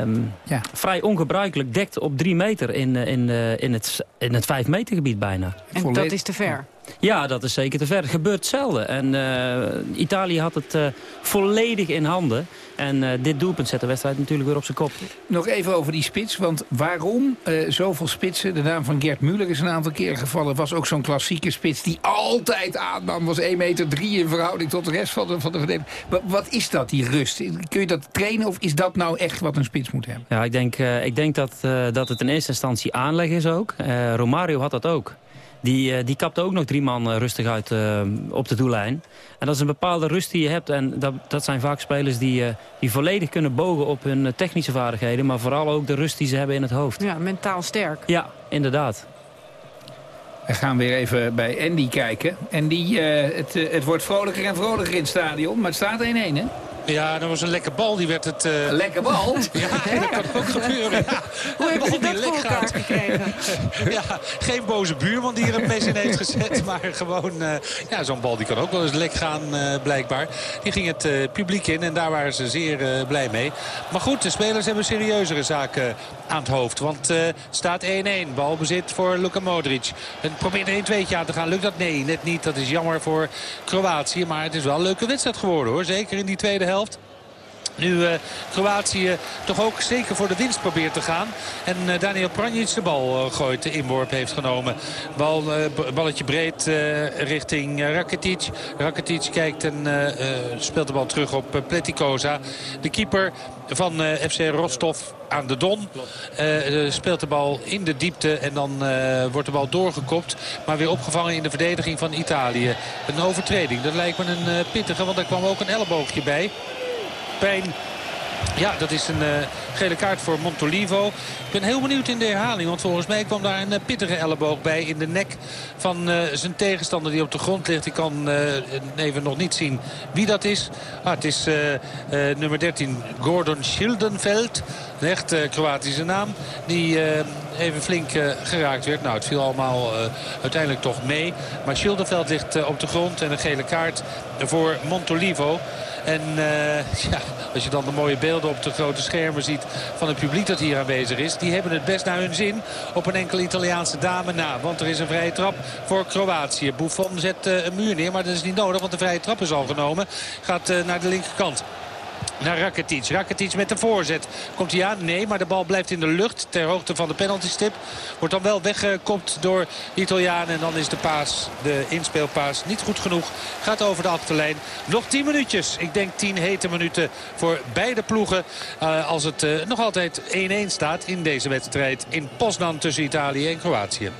um, ja. vrij ongebruikelijk, dekt op drie meter in, in, in, het, in het vijf meter gebied bijna. En dat is te ver? Ja, dat is zeker te ver. Het gebeurt zelden. En uh, Italië had het uh, volledig in handen. En uh, dit doelpunt zet de wedstrijd natuurlijk weer op zijn kop. Nog even over die spits. Want waarom zoveel spitsen? De naam van Gert Müller is een aantal keren gevallen. Was ook zo'n klassieke spits die altijd aannam. Was 1 meter 3 in verhouding tot de rest van de, van de verdediging. Wat is dat, die rust? Kun je dat trainen of is dat nou echt wat een spits moet hebben? Ja, ik denk, ik denk dat, dat het in eerste instantie aanleg is ook. Romario had dat ook. Die, uh, die kapte ook nog drie man uh, rustig uit uh, op de doellijn. En dat is een bepaalde rust die je hebt. En dat, dat zijn vaak spelers die, die volledig kunnen bogen op hun technische vaardigheden. Maar vooral ook de rust die ze hebben in het hoofd. Ja, mentaal sterk. Ja, inderdaad. We gaan weer even bij Andy kijken. Andy, het, het wordt vrolijker en vrolijker in het stadion. Maar het staat 1-1, hè? Ja, dat was een lekker bal. Die werd het... Uh... Een lekker bal? ja, dat kan ook gebeuren. Ja. Hoe hebben ze dat voor elkaar gekregen? ja, geen boze buurman die er een mes in heeft gezet. Maar gewoon, uh, ja, zo'n bal die kan ook wel eens lek gaan, uh, blijkbaar. Die ging het publiek in en daar waren ze zeer blij mee. Maar goed, de spelers hebben serieuzere zaken aan het hoofd. Want staat 1-1. Balbezit voor Luka Modric. En probeert een 1-2'tje aan te gaan. Lukt dat? Nee, net niet. Dat is jammer voor Kroatië. Maar het is wel een leuke wedstrijd geworden hoor. Zeker in die tweede helft. Nu uh, Kroatië toch ook zeker voor de winst probeert te gaan. En uh, Daniel Pranjic de bal uh, gooit, de inworp heeft genomen. Bal, balletje breed richting Rakitic. Rakitic kijkt en speelt de bal terug op Pletikoza. De keeper van FC Rostov aan de Don. speelt de bal in de diepte en dan wordt de bal doorgekopt. Maar weer opgevangen in de verdediging van Italië. Een overtreding, dat lijkt me een pittige, want er kwam ook een elleboogje bij Ja, dat is een uh, gele kaart voor Montolivo. Ik ben heel benieuwd in de herhaling. Want volgens mij kwam daar een uh, pittige elleboog bij in de nek van uh, zijn tegenstander die op de grond ligt. Ik kan even nog niet zien wie dat is. Ah, het is nummer 13 Gordon Schildenveld. Een echt Kroatische naam. Die even flink geraakt werd. Nou, het viel allemaal uiteindelijk toch mee. Maar Schildenveld ligt op de grond en een gele kaart voor Montolivo. En ja, als je dan de mooie beelden op de grote schermen ziet van het publiek dat hier aanwezig is. Die hebben het best naar hun zin op een enkele Italiaanse dame na. Want er is een vrije trap voor Kroatië. Buffon zet een muur neer, maar dat is niet nodig, want de vrije trap is al genomen. Gaat naar de linkerkant naar Rakitic. Rakitic met de voorzet. Komt hij aan? Nee, maar de bal blijft in de lucht ter hoogte van de penaltystip. Wordt dan wel weggekopt door de Italiaan. En dan is de paas, de inspeelpaas, niet goed genoeg. Gaat over de achterlijn. Nog 10 minuutjes. Ik denk 10 hete minuten voor beide ploegen. Uh, als het uh, nog altijd 1-1 staat in deze wedstrijd in Poznan tussen Italië en Kroatië.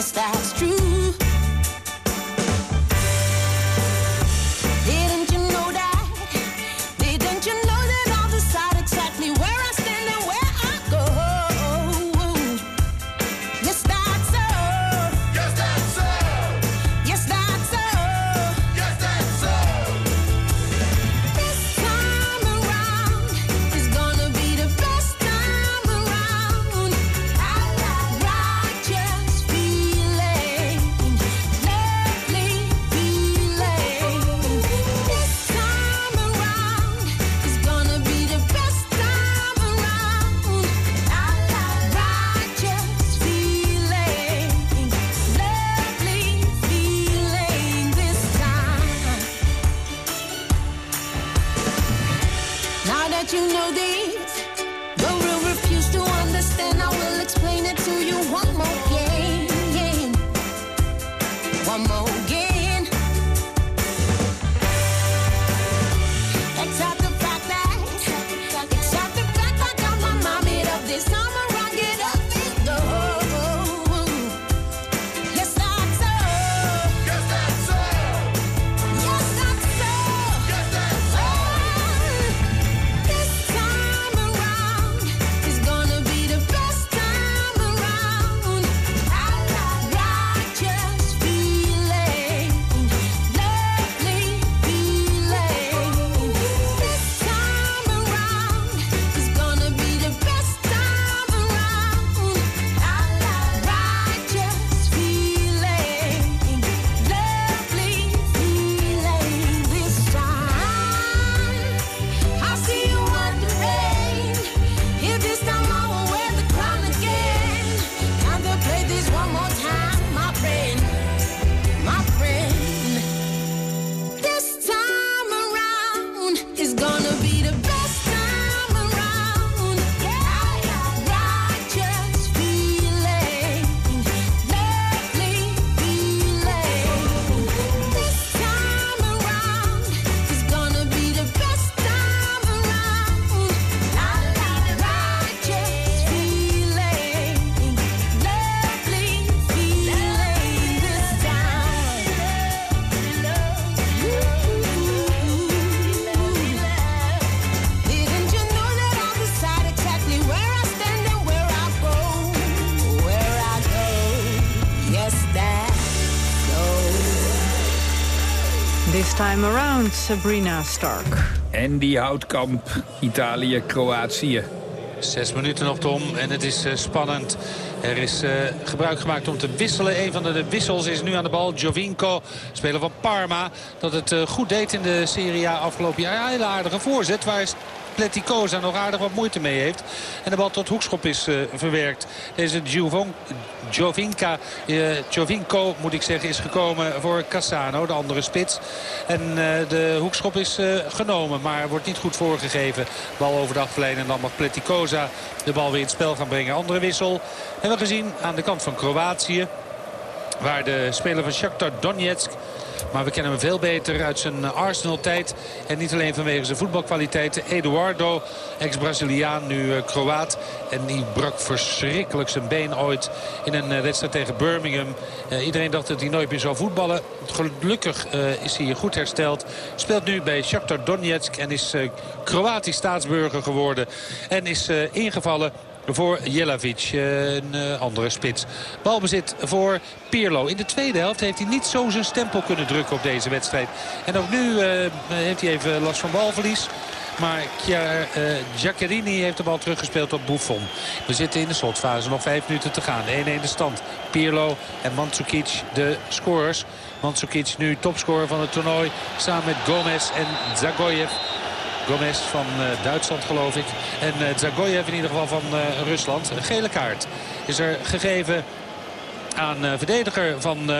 just that. Sabrina Stark. En die houtkamp, Italië, Kroatië. Zes minuten nog, Tom. En het is uh, spannend. Er is uh, gebruik gemaakt om te wisselen. Een van de, de, wissels is nu aan de bal. Giovinco, speler van Parma. Dat het uh, goed deed in de Serie A afgelopen jaar. Ja, hele aardige voorzet. Waar is Pleticosa nog aardig wat moeite mee heeft. En de bal tot hoekschop is uh, verwerkt. Deze Giovon, uh, Jovinko moet ik zeggen, is gekomen voor Cassano, de andere spits. En uh, de hoekschop is genomen, maar wordt niet goed voorgegeven. Bal over de achterlijn en dan mag Pleticosa de bal weer in het spel gaan brengen. Andere wissel hebben we gezien aan de kant van Kroatië. Waar de speler van Shakhtar Donetsk maar we kennen hem veel beter uit zijn Arsenal-tijd. En niet alleen vanwege zijn voetbalkwaliteiten. Eduardo, ex-Braziliaan, nu uh, Kroaat. En die brak verschrikkelijk zijn been ooit in een uh, wedstrijd tegen Birmingham. Uh, iedereen dacht dat hij nooit meer zou voetballen. Gelukkig is hij goed hersteld. Speelt nu bij Shakhtar Donetsk en is Kroatisch staatsburger geworden. En is ingevallen voor Jelavic, een andere spits. Balbezit voor Pirlo. In de tweede helft heeft hij niet zo zijn stempel kunnen drukken op deze wedstrijd. En ook nu uh, heeft hij even last van balverlies. Maar uh, Giaccherini heeft de bal teruggespeeld op Buffon. We zitten in de slotfase. Nog vijf minuten te gaan. 1-1 de stand. Pirlo en Mandzukic de scorers. Mandzukic nu topscorer van het toernooi. Samen met Gomez en Zagoyev. Gomez van uh, Duitsland geloof ik. En uh, Zagoyev in ieder geval van uh, Rusland. Een gele kaart is er gegeven aan verdediger van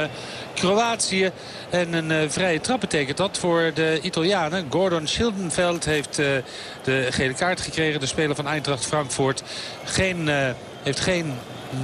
Kroatië. En een vrije trap betekent dat voor de Italianen. Gordon Schildenveld heeft de gele kaart gekregen. De speler van Eintracht Frankfurt. Geen, heeft geen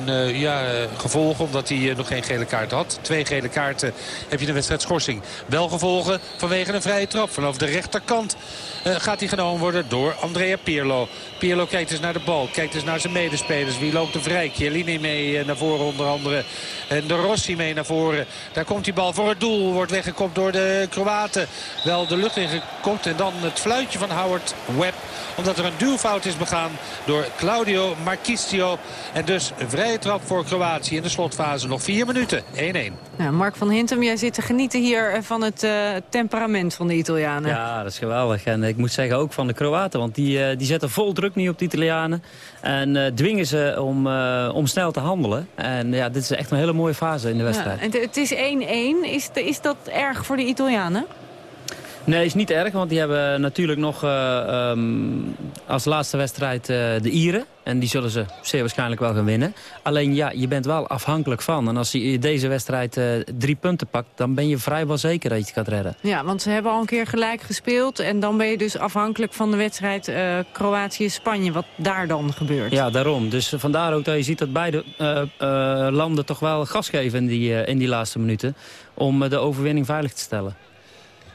uh, ja, gevolgen. Omdat hij uh, nog geen gele kaart had. Twee gele kaarten heb je een wedstrijd schorsing. Wel gevolgen vanwege een vrije trap. Vanaf de rechterkant gaat hij genomen worden door Andrea Pirlo. Pirlo kijkt eens naar de bal. Kijkt eens naar zijn medespelers. Wie loopt er vrij? Chiellini mee naar voren onder andere. En de Rossi mee naar voren. Daar komt die bal voor het doel. Wordt weggekopt door de Kroaten. Wel de lucht ingekopt. En dan het fluitje van Howard Webb. Omdat er een duwfout is begaan door Claudio Marquisio. En dus vrije trap voor Kroatië in de slotfase. Nog vier minuten. 1-1. Nou, Mark van Hintem, jij zit te genieten hier van het uh, temperament van de Italianen. Ja, dat is geweldig. En ik moet zeggen ook van de Kroaten. Want die, uh, die zetten vol druk nu op de Italianen. En uh, dwingen ze om, om snel te handelen. En ja, dit is echt een hele mooie fase in de wedstrijd. Ja, en het is 1-1. Is, is dat erg voor de Italianen? Nee, is niet erg, want die hebben natuurlijk nog uh, um, als laatste wedstrijd uh, de Ieren. En die zullen ze zeer waarschijnlijk wel gaan winnen. Alleen ja, je bent wel afhankelijk van. En als je deze wedstrijd uh, drie punten pakt, dan ben je vrijwel zeker dat je het gaat redden. Ja, want ze hebben al een keer gelijk gespeeld. En dan ben je dus afhankelijk van de wedstrijd Kroatië-Spanje. Wat daar dan gebeurt. Ja, daarom. Dus vandaar ook dat je ziet dat beide landen toch wel gas geven in die, in die laatste minuten. Om de overwinning veilig te stellen.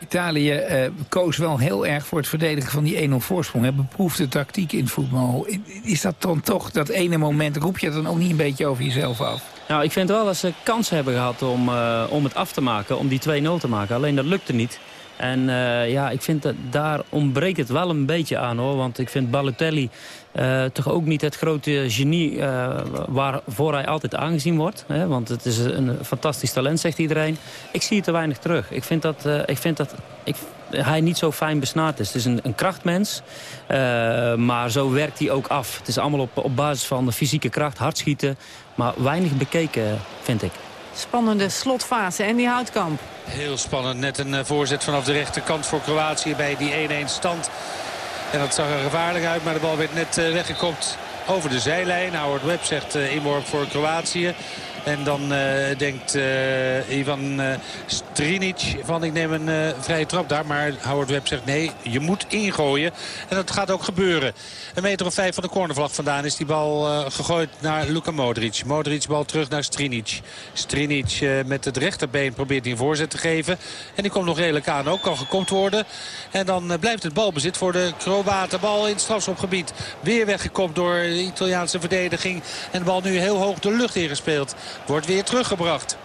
Italië uh, koos wel heel erg voor het verdedigen van die 1-0 voorsprong. Hè? Beproefde tactiek in het voetbal. Is dat dan toch, dat ene moment, roep je dan ook niet een beetje over jezelf af? Nou, ik vind wel dat ze kansen hebben gehad om, uh, om het af te maken, om die 2-0 te maken. Alleen dat lukte niet. En uh, ja, ik vind dat daar ontbreekt het wel een beetje aan hoor. Want ik vind Balotelli uh, toch ook niet het grote genie uh, waarvoor hij altijd aangezien wordt. Hè? Want het is een fantastisch talent, zegt iedereen. Ik zie het te weinig terug. Ik vind dat, ik vind dat ik, hij niet zo fijn besnaard is. Het is een, een krachtmens, maar zo werkt hij ook af. Het is allemaal op, op basis van de fysieke kracht, hard schieten. Maar weinig bekeken, vind ik. Spannende slotfase en die houtkamp. Heel spannend. Net een voorzet vanaf de rechterkant voor Kroatië bij die 1-1 stand. En dat zag er gevaarlijk uit, maar de bal werd net weggekopt over de zijlijn. Howard Webb zegt inworp voor Kroatië. En dan uh, denkt uh, Ivan uh, Strinic van ik neem een vrije trap daar. Maar Howard Webb zegt nee, je moet ingooien. En dat gaat ook gebeuren. Een meter of vijf van de cornervlag vandaan is die bal gegooid naar Luka Modric. Modric bal terug naar Strinic. Strinic met het rechterbeen probeert hij een voorzet te geven. En die komt nog redelijk aan ook. Kan gekopt worden. En dan blijft het balbezit voor de Kroaten. Bal in het strafschopgebied. Weer weggekopt door de Italiaanse verdediging. En de bal nu heel hoog de lucht ingespeeld. Wordt weer teruggebracht.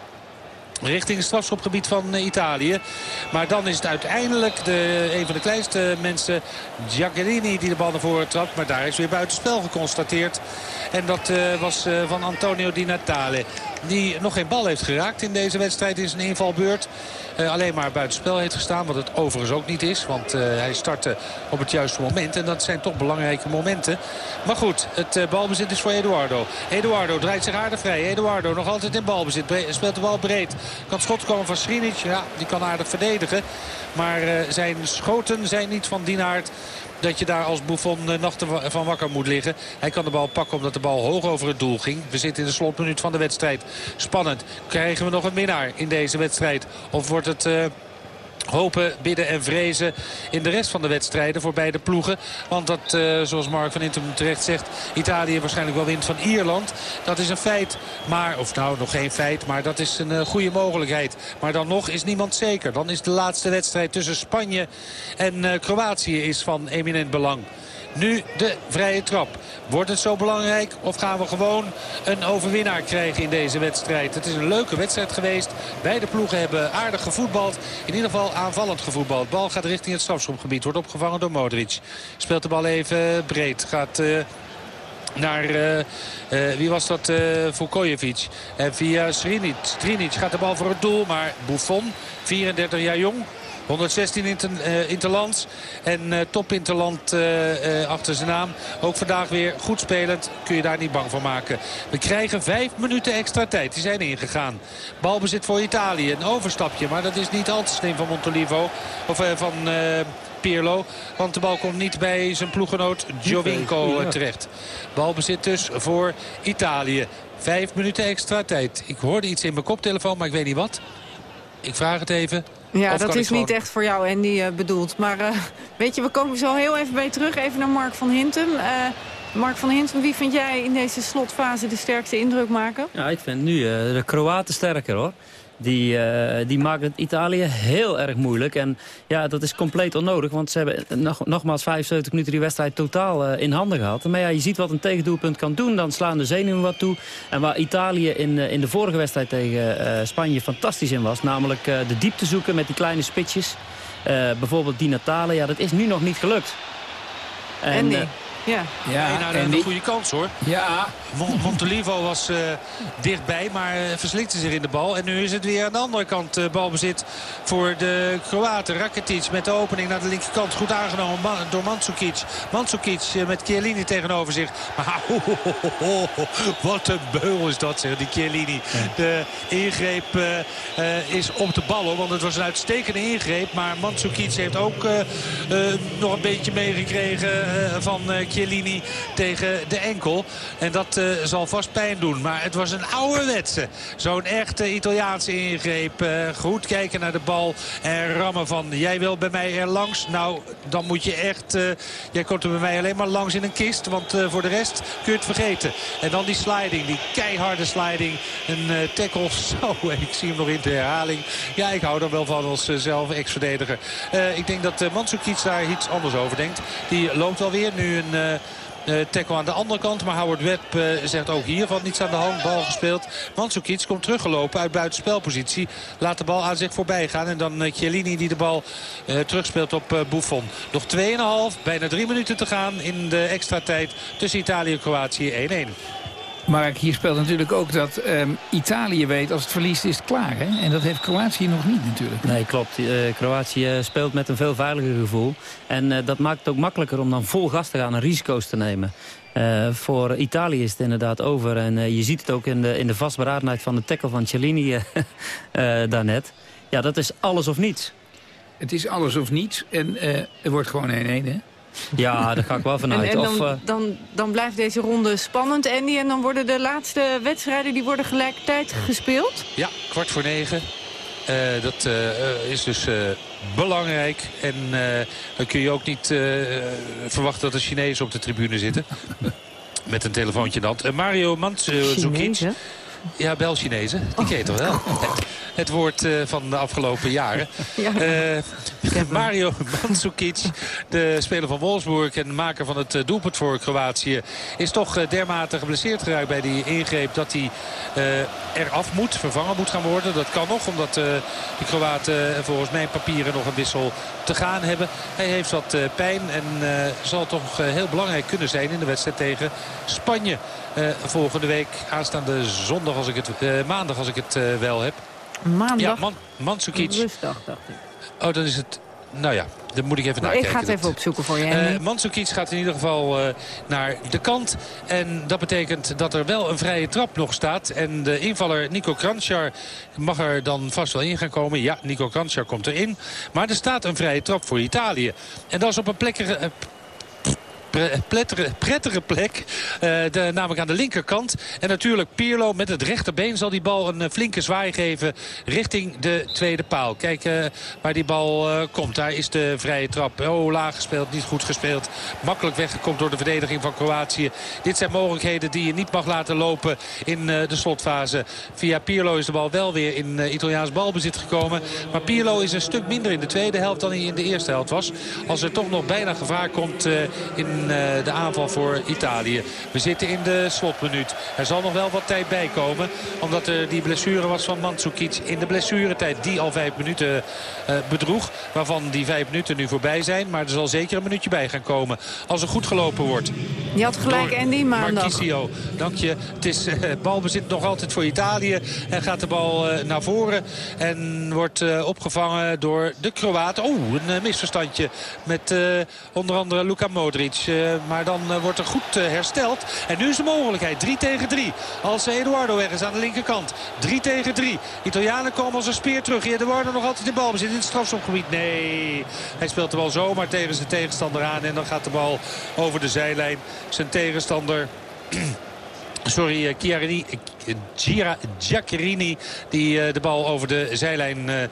Richting het strafschopgebied van Italië. Maar dan is het uiteindelijk de, een van de kleinste mensen, Giaccherini, die de bal naar voren trapt. Maar daar is weer buitenspel geconstateerd. En dat uh, was uh, van Antonio Di Natale. Die nog geen bal heeft geraakt in deze wedstrijd in zijn invalbeurt. Uh, alleen maar buitenspel heeft gestaan. Wat het overigens ook niet is. Want uh, hij startte op het juiste moment. En dat zijn toch belangrijke momenten. Maar goed, het uh, balbezit is voor Eduardo. Eduardo draait zich aardig vrij. Eduardo nog altijd in balbezit. speelt de bal breed. Kan schot komen van Srinic. Ja, die kan aardig verdedigen. Maar zijn schoten zijn niet van Dienaard dat je daar als Buffon nachten van wakker moet liggen. Hij kan de bal pakken omdat de bal hoog over het doel ging. We zitten in de slotminuut van de wedstrijd. Spannend. Krijgen we nog een winnaar in deze wedstrijd? Of wordt het... Uh, hopen, bidden en vrezen in de rest van de wedstrijden voor beide ploegen. Want dat, uh, zoals Mark van Intum terecht zegt, Italië waarschijnlijk wel wint van Ierland. Dat is een feit. Maar, of nou nog geen feit, maar dat is een uh, goede mogelijkheid. Maar dan nog is niemand zeker. Dan is de laatste wedstrijd tussen Spanje en uh, Kroatië is van eminent belang. Nu de vrije trap. Wordt het zo belangrijk of gaan we gewoon een overwinnaar krijgen in deze wedstrijd? Het is een leuke wedstrijd geweest. Beide ploegen hebben aardig gevoetbald. In ieder geval aanvallend gevoetbald. Bal gaat richting het strafschopgebied. Wordt opgevangen door Modric. Speelt de bal even breed. Gaat... Uh, naar, uh, wie was dat, uh, Vukojevic. En via Strinic. Strinic gaat de bal voor het doel, maar Buffon, 34 jaar jong, 116 inter, uh, interlands en uh, top interland uh, achter zijn naam. Ook vandaag weer goed spelend. Kun je daar niet bang voor maken. We krijgen vijf minuten extra tijd. Die zijn ingegaan. Balbezit voor Italië. Een overstapje. Maar dat is niet al te slim van Montolivo. Of van... Pirlo. Want de bal komt niet bij zijn ploegenoot Giovinco terecht. Balbezit dus voor Italië. Vijf minuten extra tijd. Ik hoorde iets in mijn koptelefoon, maar ik weet niet wat. Ik vraag het even. Ja, dat is niet echt voor jou, Andy, uh, bedoeld. Maar uh, weet je, we komen zo heel even bij terug. Even naar Mark van Hintem. Uh, Mark van Hintem, wie vind jij in deze slotfase de sterkste indruk maken? Ja, ik vind nu de Kroaten sterker, hoor. Die, uh, die maken het Italië heel erg moeilijk. En ja, dat is compleet onnodig. Want ze hebben nog, nogmaals 75 minuten die wedstrijd totaal uh, in handen gehad. Maar ja, je ziet wat een tegendoelpunt kan doen. Dan slaan de zenuwen wat toe. En waar Italië in, uh, in de vorige wedstrijd tegen Spanje fantastisch in was. Namelijk de diepte zoeken met die kleine spitsjes. bijvoorbeeld Di Natale. Ja, dat is nu nog niet gelukt. En. Ja, ja nou, een die... goede kans hoor. Ja. Montolivo was uh, dichtbij, maar uh, verslikte zich in de bal. En nu is het weer aan de andere kant uh, balbezit voor de Kroaten. Rakitic met de opening naar de linkerkant. Goed aangenomen man, door Mandzukic. Mandzukic met Chiellini tegenover zich. Maar oh, oh, oh, wat een beul is dat zeg, die Chiellini. De ingreep is op de bal hoor, want het was een uitstekende ingreep. Maar Mandzukic heeft ook nog een beetje meegekregen van Chiellini tegen de enkel. En dat uh, zal vast pijn doen. Maar het was een ouderwetse. Zo'n echte Italiaanse ingreep. Uh, goed kijken naar de bal en rammen van jij wil bij mij er langs. Nou, dan moet je echt... Uh, jij komt er bij mij alleen maar langs in een kist. Want voor de rest kun je het vergeten. En dan die sliding, die keiharde sliding. Een tackle, zo, ik zie hem nog in de herhaling. Ja, ik hou er wel van als zelf ex-verdediger. ik denk dat uh, daar iets anders over denkt. Die loopt alweer nu een uh, aan de andere kant. Maar Howard Webb uh, zegt ook hier van niets aan de hand. Bal gespeeld. Mandzukic komt teruggelopen uit buitenspelpositie. Laat de bal aan zich voorbij gaan. En dan uh, Chiellini die de bal terugspeelt op Buffon. Nog 2,5, bijna 3 minuten te gaan in de extra tijd tussen Italië en Kroatië 1-1. Mark, hier speelt natuurlijk ook dat um, Italië weet... als het verliest is het klaar. Hè? En dat heeft Kroatië nog niet natuurlijk. Nee, klopt. Uh, Kroatië speelt met een veel veiliger gevoel. En uh, dat maakt het ook makkelijker om dan vol gas te gaan en risico's te nemen. Uh, voor Italië is het inderdaad over. En je ziet het ook in de, in de vastberadenheid van de tackle van Cellini daarnet. Ja, dat is alles of niets. Het is alles of niets. En er wordt gewoon 1-1, hè? Ja, daar ga ik wel vanuit. En, en dan, of, dan, dan, blijft deze ronde spannend, Andy. En dan worden de laatste wedstrijden die worden gelijkertijd gespeeld? Ja, kwart voor negen. Uh, dat uh, is dus uh, belangrijk. En dan kun je ook niet verwachten dat er Chinezen op de tribune zitten. Met een telefoontje in de hand. Mario Mandzukic. Ja, Bel-Chinezen. Die ken je toch wel? het woord eh, van de afgelopen jaren. Eh, Mario Mandzukic, de speler van Wolfsburg en maker van het eh, doelpunt voor Kroatië... is toch dermate geblesseerd geraakt bij die ingreep dat hij eraf moet, vervangen moet gaan worden. Dat kan nog, omdat de Kroaten volgens mijn papieren nog een wissel te gaan hebben. Hij heeft wat pijn en zal toch heel belangrijk kunnen zijn in de wedstrijd tegen Spanje. Eh, volgende week, aanstaande zondag, als ik het, eh, maandag als ik het eh, wel heb. Maandag? Ja, Man Mandzukic. Rustdag, dacht ik. Oh, dan is het... Nou ja, dan moet ik even Nou, ik nakijken. ga het even opzoeken voor je. Uh, Mandzukic gaat in ieder geval uh, naar de kant. En dat betekent dat er wel een vrije trap nog staat. En de invaller Nico Kranjčar mag er dan vast wel in gaan komen. Ja, Nico Kranjčar komt erin. Maar er staat een vrije trap voor Italië. En dat is op een plek... Prettige, prettige plek. Uh, de, namelijk aan de linkerkant. En natuurlijk Pirlo met het rechterbeen zal die bal een uh, flinke zwaai geven richting de tweede paal. Kijk waar die bal komt. Daar is de vrije trap. Oh, laag gespeeld, niet goed gespeeld. Makkelijk weggekomen door de verdediging van Kroatië. Dit zijn mogelijkheden die je niet mag laten lopen in de slotfase. Via Pirlo is de bal wel weer in Italiaans balbezit gekomen. Maar Pirlo is een stuk minder in de tweede helft dan hij in de eerste helft was. Als er toch nog bijna gevaar komt in de aanval voor Italië. We zitten in de slotminuut. Er zal nog wel wat tijd bij komen. Omdat er die blessure was van Mandzukic in de blessuretijd. Die al vijf minuten uh, bedroeg. Waarvan die vijf minuten nu voorbij zijn. Maar er zal zeker een minuutje bij gaan komen. Als er goed gelopen wordt. Je had gelijk Andy maandag. Marquisio, dank je. Het is uh, balbezit nog altijd voor Italië. En gaat de bal naar voren. En wordt opgevangen door de Kroaten. Oeh, een misverstandje. Met onder andere Luka Modric. Maar dan uh, wordt er goed uh, hersteld. En nu is de mogelijkheid. 3 tegen 3. Als Eduardo weg is aan de linkerkant. 3 tegen 3. Italianen komen als een speer terug. Eduardo nog altijd de bal bezit in het strafschopgebied. Nee, hij speelt de bal zomaar tegen zijn tegenstander aan. En dan gaat de bal over de zijlijn. Zijn tegenstander... Sorry, Chiarini, Gira, Giaccherini die uh, de bal over de zijlijn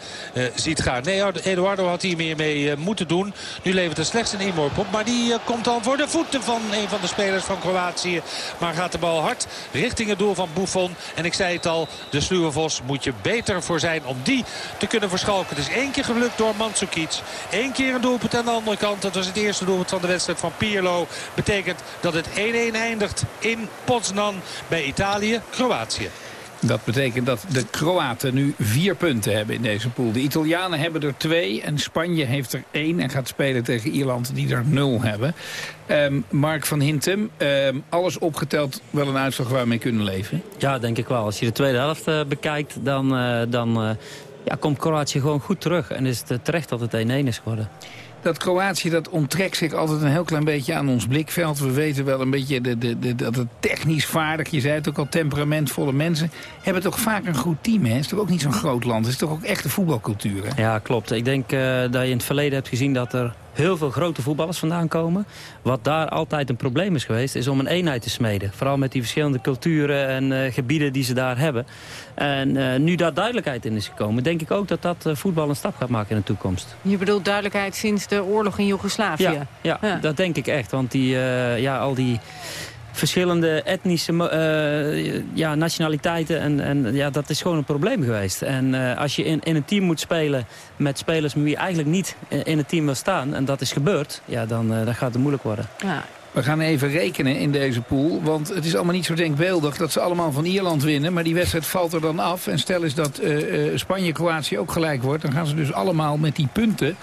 ziet gaan. Nee, Eduardo had hier meer mee moeten doen. Nu levert er slechts een inworp op. Maar die komt dan voor de voeten van een van de spelers van Kroatië. Maar gaat de bal hard richting het doel van Buffon. En ik zei het al, de sluwe Vos moet je beter voor zijn om die te kunnen verschalken. Het is één keer gelukt door Mandzukic. Eén keer een doelpunt aan de andere kant. Dat was het eerste doelpunt van de wedstrijd van Pirlo. Betekent dat het 1-1 eindigt in Poznan bij Italië, Kroatië. Dat betekent dat de Kroaten nu vier punten hebben in deze pool. De Italianen hebben er twee en Spanje heeft er één... en gaat spelen tegen Ierland die er nul hebben. Um, Mark van Hintem, um, alles opgeteld wel een uitslag waar we mee kunnen leven? Ja, denk ik wel. Als je de tweede helft uh, bekijkt, dan, uh, dan uh, ja, komt Kroatië gewoon goed terug. En is het terecht dat het 1-1 is geworden dat Kroatië dat onttrekt zich altijd een heel klein beetje aan ons blikveld. We weten wel een beetje de, de, de, dat het technisch vaardig, je zei het ook al, temperamentvolle mensen... hebben toch vaak een goed team, hè? Is toch ook niet zo'n groot land? Is toch ook echt de voetbalcultuur, hè? Ja, klopt. Ik denk uh, dat je in het verleden hebt gezien dat er heel veel grote voetballers vandaan komen. Wat daar altijd een probleem is geweest, is om een eenheid te smeden. Vooral met die verschillende culturen en uh, gebieden die ze daar hebben. En uh, nu daar duidelijkheid in is gekomen, denk ik ook dat dat uh, voetbal een stap gaat maken in de toekomst. Je bedoelt duidelijkheid sinds de oorlog in Joegoslavië? Ja, ja, ja. dat denk ik echt. Want die, ja, al die verschillende etnische uh, ja, nationaliteiten. En, en ja, dat is gewoon een probleem geweest. En uh, als je in, in een team moet spelen met spelers met wie je eigenlijk niet in het team wil staan... en dat is gebeurd, ja, dan, uh, dan gaat het moeilijk worden. Ja. We gaan even rekenen in deze pool. Want het is allemaal niet zo denkbeeldig dat ze allemaal van Ierland winnen. Maar die wedstrijd valt er dan af. En stel eens dat uh, uh, Spanje-Kroatië ook gelijk wordt. Dan gaan ze dus allemaal met die punten.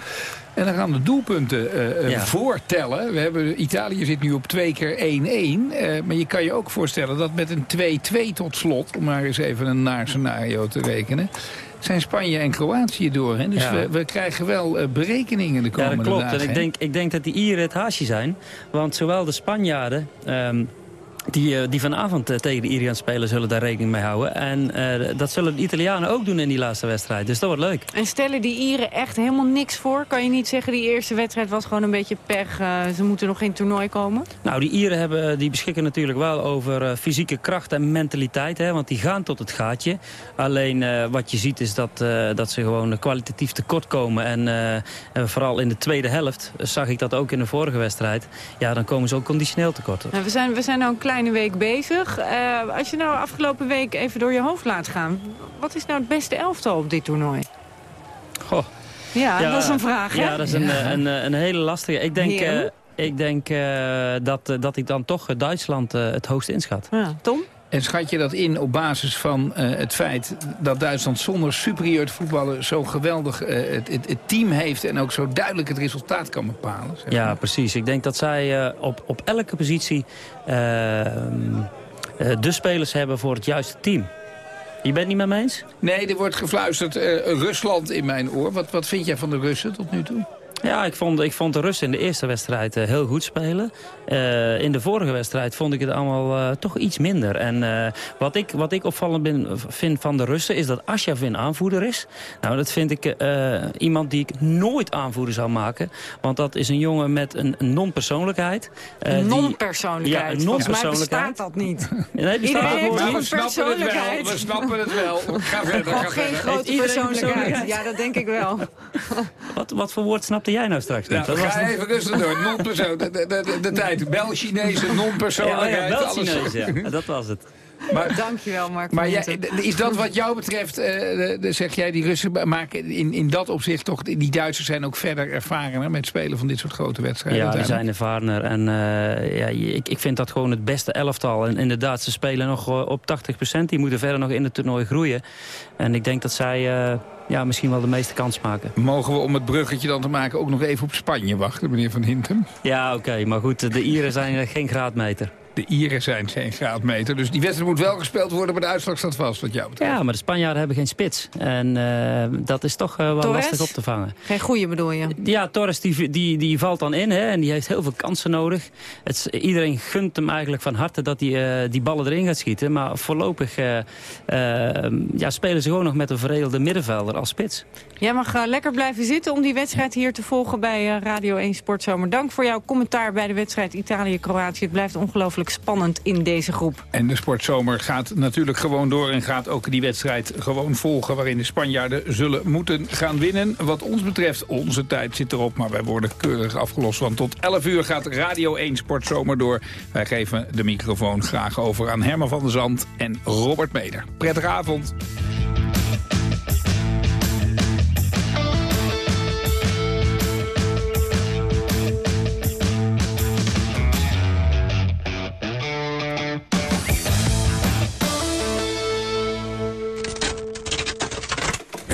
En dan gaan de doelpunten uh, ja. voortellen. We hebben, Italië zit nu op twee keer 1-1. maar je kan je ook voorstellen dat met een 2-2 tot slot... om maar eens even een naar scenario te rekenen zijn Spanje en Kroatië door. Hè? Dus ja. we, we, krijgen wel uh, berekeningen de komende dagen. Ja, dat klopt. Dagen, en ik denk, ik denk dat die Ieren het haasje zijn. Want zowel de Spanjaarden... Um, die, uh, die vanavond uh, tegen de Irian spelen zullen daar rekening mee houden. En uh, dat zullen de Italianen ook doen in die laatste wedstrijd. Dus dat wordt leuk. En stellen die Ieren echt helemaal niks voor? Kan je niet zeggen die eerste wedstrijd was gewoon een beetje pech. ze moeten nog in toernooi komen? Nou, die Ieren hebben, die beschikken natuurlijk wel over fysieke kracht en mentaliteit. Hè, want die gaan tot het gaatje. Alleen wat je ziet is dat, dat ze gewoon kwalitatief tekort komen. En, en vooral in de tweede helft zag ik dat ook in de vorige wedstrijd. Ja, dan komen ze ook conditioneel tekort. Nou, we, zijn, we zijn nou een klein kleine week bezig. Eh, als je nou afgelopen week even door je hoofd laat gaan... wat is nou het beste elftal op dit toernooi? Goh. Ja, dat is een vraag, hè? Ja, dat is een, eh, een, een, hele lastige. Ik denk, uh, ik denk uh, dat, dat ik dan toch Duitsland het hoogst inschat. Ja. Tom? En schat je dat in op basis van uh, het feit dat Duitsland zonder superieur voetballen zo geweldig uh, het, het, het, team heeft en ook zo duidelijk het resultaat kan bepalen? Zeg ja, precies. Ik denk dat zij uh, op, op elke positie de spelers hebben voor het juiste team. Je bent niet met me eens? Nee, er wordt gefluisterd Rusland in mijn oor. Wat, wat vind jij van de Russen tot nu toe? Ja, ik vond, ik vond de Russen in de eerste wedstrijd uh, heel goed spelen. Uh, in de vorige wedstrijd vond ik het allemaal uh, toch iets minder. En wat, ik, wat ik opvallend ben, vind van de Russen is dat Asjavin aanvoerder is. Nou, dat vind ik iemand die ik nooit aanvoerder zou maken. Want dat is een jongen met een, een non-persoonlijkheid. non-persoonlijkheid? Ja, een non-persoonlijkheid. bestaat dat niet. nee, Iedereen heeft maar we snappen het wel. We snappen het wel. Ga verder, ga geen grote persoonlijkheid. Ja, dat denk ik wel. wat, wat voor woord snapte jij nou straks niet? dat ga was even rustig door. Non-persoon, de, de, de, de, tijd. Bel-Chinezen, non-persoonlijkheid. Ja, oh ja, Bel-Chinezen, ja. dat was het. Maar, Dankjewel, Mark. Maar ja, is dat wat jou betreft, uh, de, zeg jij, die Russen maken in, in dat opzicht toch... Die Duitsers zijn ook verder ervarener met spelen van dit soort grote wedstrijden? Ja, die zijn ervarener. En uh, ja, ik, ik vind dat gewoon het beste elftal. En inderdaad, ze spelen nog op 80% Die moeten verder nog in het toernooi groeien. En ik denk dat zij... Uh, ja, misschien wel de meeste kans maken. Mogen we om het bruggetje dan te maken ook nog even op Spanje wachten, meneer Van Hintem? Ja, oké. Okay, maar goed, de Ieren zijn geen graadmeter. De Ieren zijn geen graadmeter. Dus die wedstrijd moet wel gespeeld worden, maar de uitslag staat vast wat jou betreft. Ja, maar de Spanjaarden hebben geen spits. En uh, dat is toch uh, wel Torres? lastig op te vangen. Geen goede bedoel je? Ja, Torres die, die, die valt dan in hè, en die heeft heel veel kansen nodig. Het, iedereen gunt hem eigenlijk van harte dat hij uh, die ballen erin gaat schieten. Maar voorlopig ja, spelen ze gewoon nog met een veredelde middenvelder als spits. Jij mag lekker blijven zitten om die wedstrijd hier te volgen bij Radio 1 Sportzomer. Dank voor jouw commentaar bij de wedstrijd Italië-Kroatië. Het blijft ongelooflijk spannend in deze groep. En de sportzomer gaat natuurlijk gewoon door en gaat ook die wedstrijd gewoon volgen... waarin de Spanjaarden zullen moeten gaan winnen. Wat ons betreft, onze tijd zit erop, maar wij worden keurig afgelost. Want tot 11 uur gaat Radio 1 Sportzomer door. Wij geven de microfoon graag over aan Herman van der Zand en Robert Meder. Prettige avond.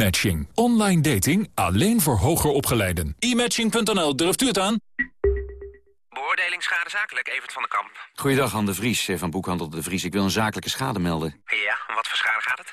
E-matching. Online dating alleen voor hoger opgeleiden. E-matching.nl, durft u het aan? Beoordeling schade zakelijk, Evert van den Kamp. Goeiedag, Han de Vries eh, van Boekhandel de Vries. Ik wil een zakelijke schade melden. Ja, wat voor schade gaat het?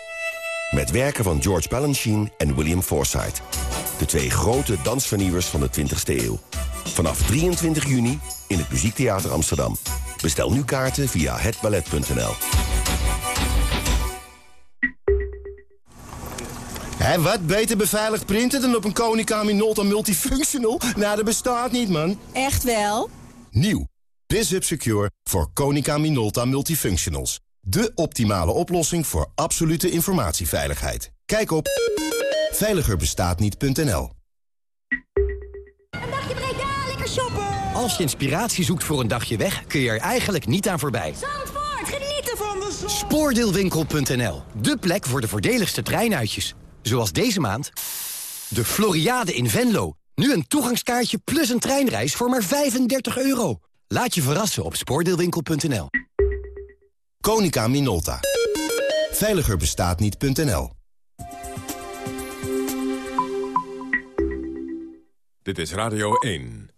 Met werken van George Balanchine en William Forsythe. De twee grote dansvernieuwers van de 20e eeuw. Vanaf 23 juni in het Muziektheater Amsterdam. Bestel nu kaarten via hetballet.nl. Hé, wat beter beveiligd printen dan op een Konica Minolta Multifunctional? Nou, dat bestaat niet, man. Echt wel? Nieuw. BizHub Secure voor Konica Minolta Multifunctionals. De optimale oplossing voor absolute informatieveiligheid. Kijk op veiligerbestaatniet.nl Een dagje Breda, lekker shoppen! Als je inspiratie zoekt voor een dagje weg, kun je er eigenlijk niet aan voorbij. Zandvoort, genieten van de zon. Spoordeelwinkel.nl, de plek voor de voordeligste treinuitjes. Zoals deze maand de Floriade in Venlo. Nu een toegangskaartje plus een treinreis voor maar 35 euro. Laat je verrassen op spoordeelwinkel.nl. Konica Minolta. Veiliger bestaat niet.nl Dit is Radio 1.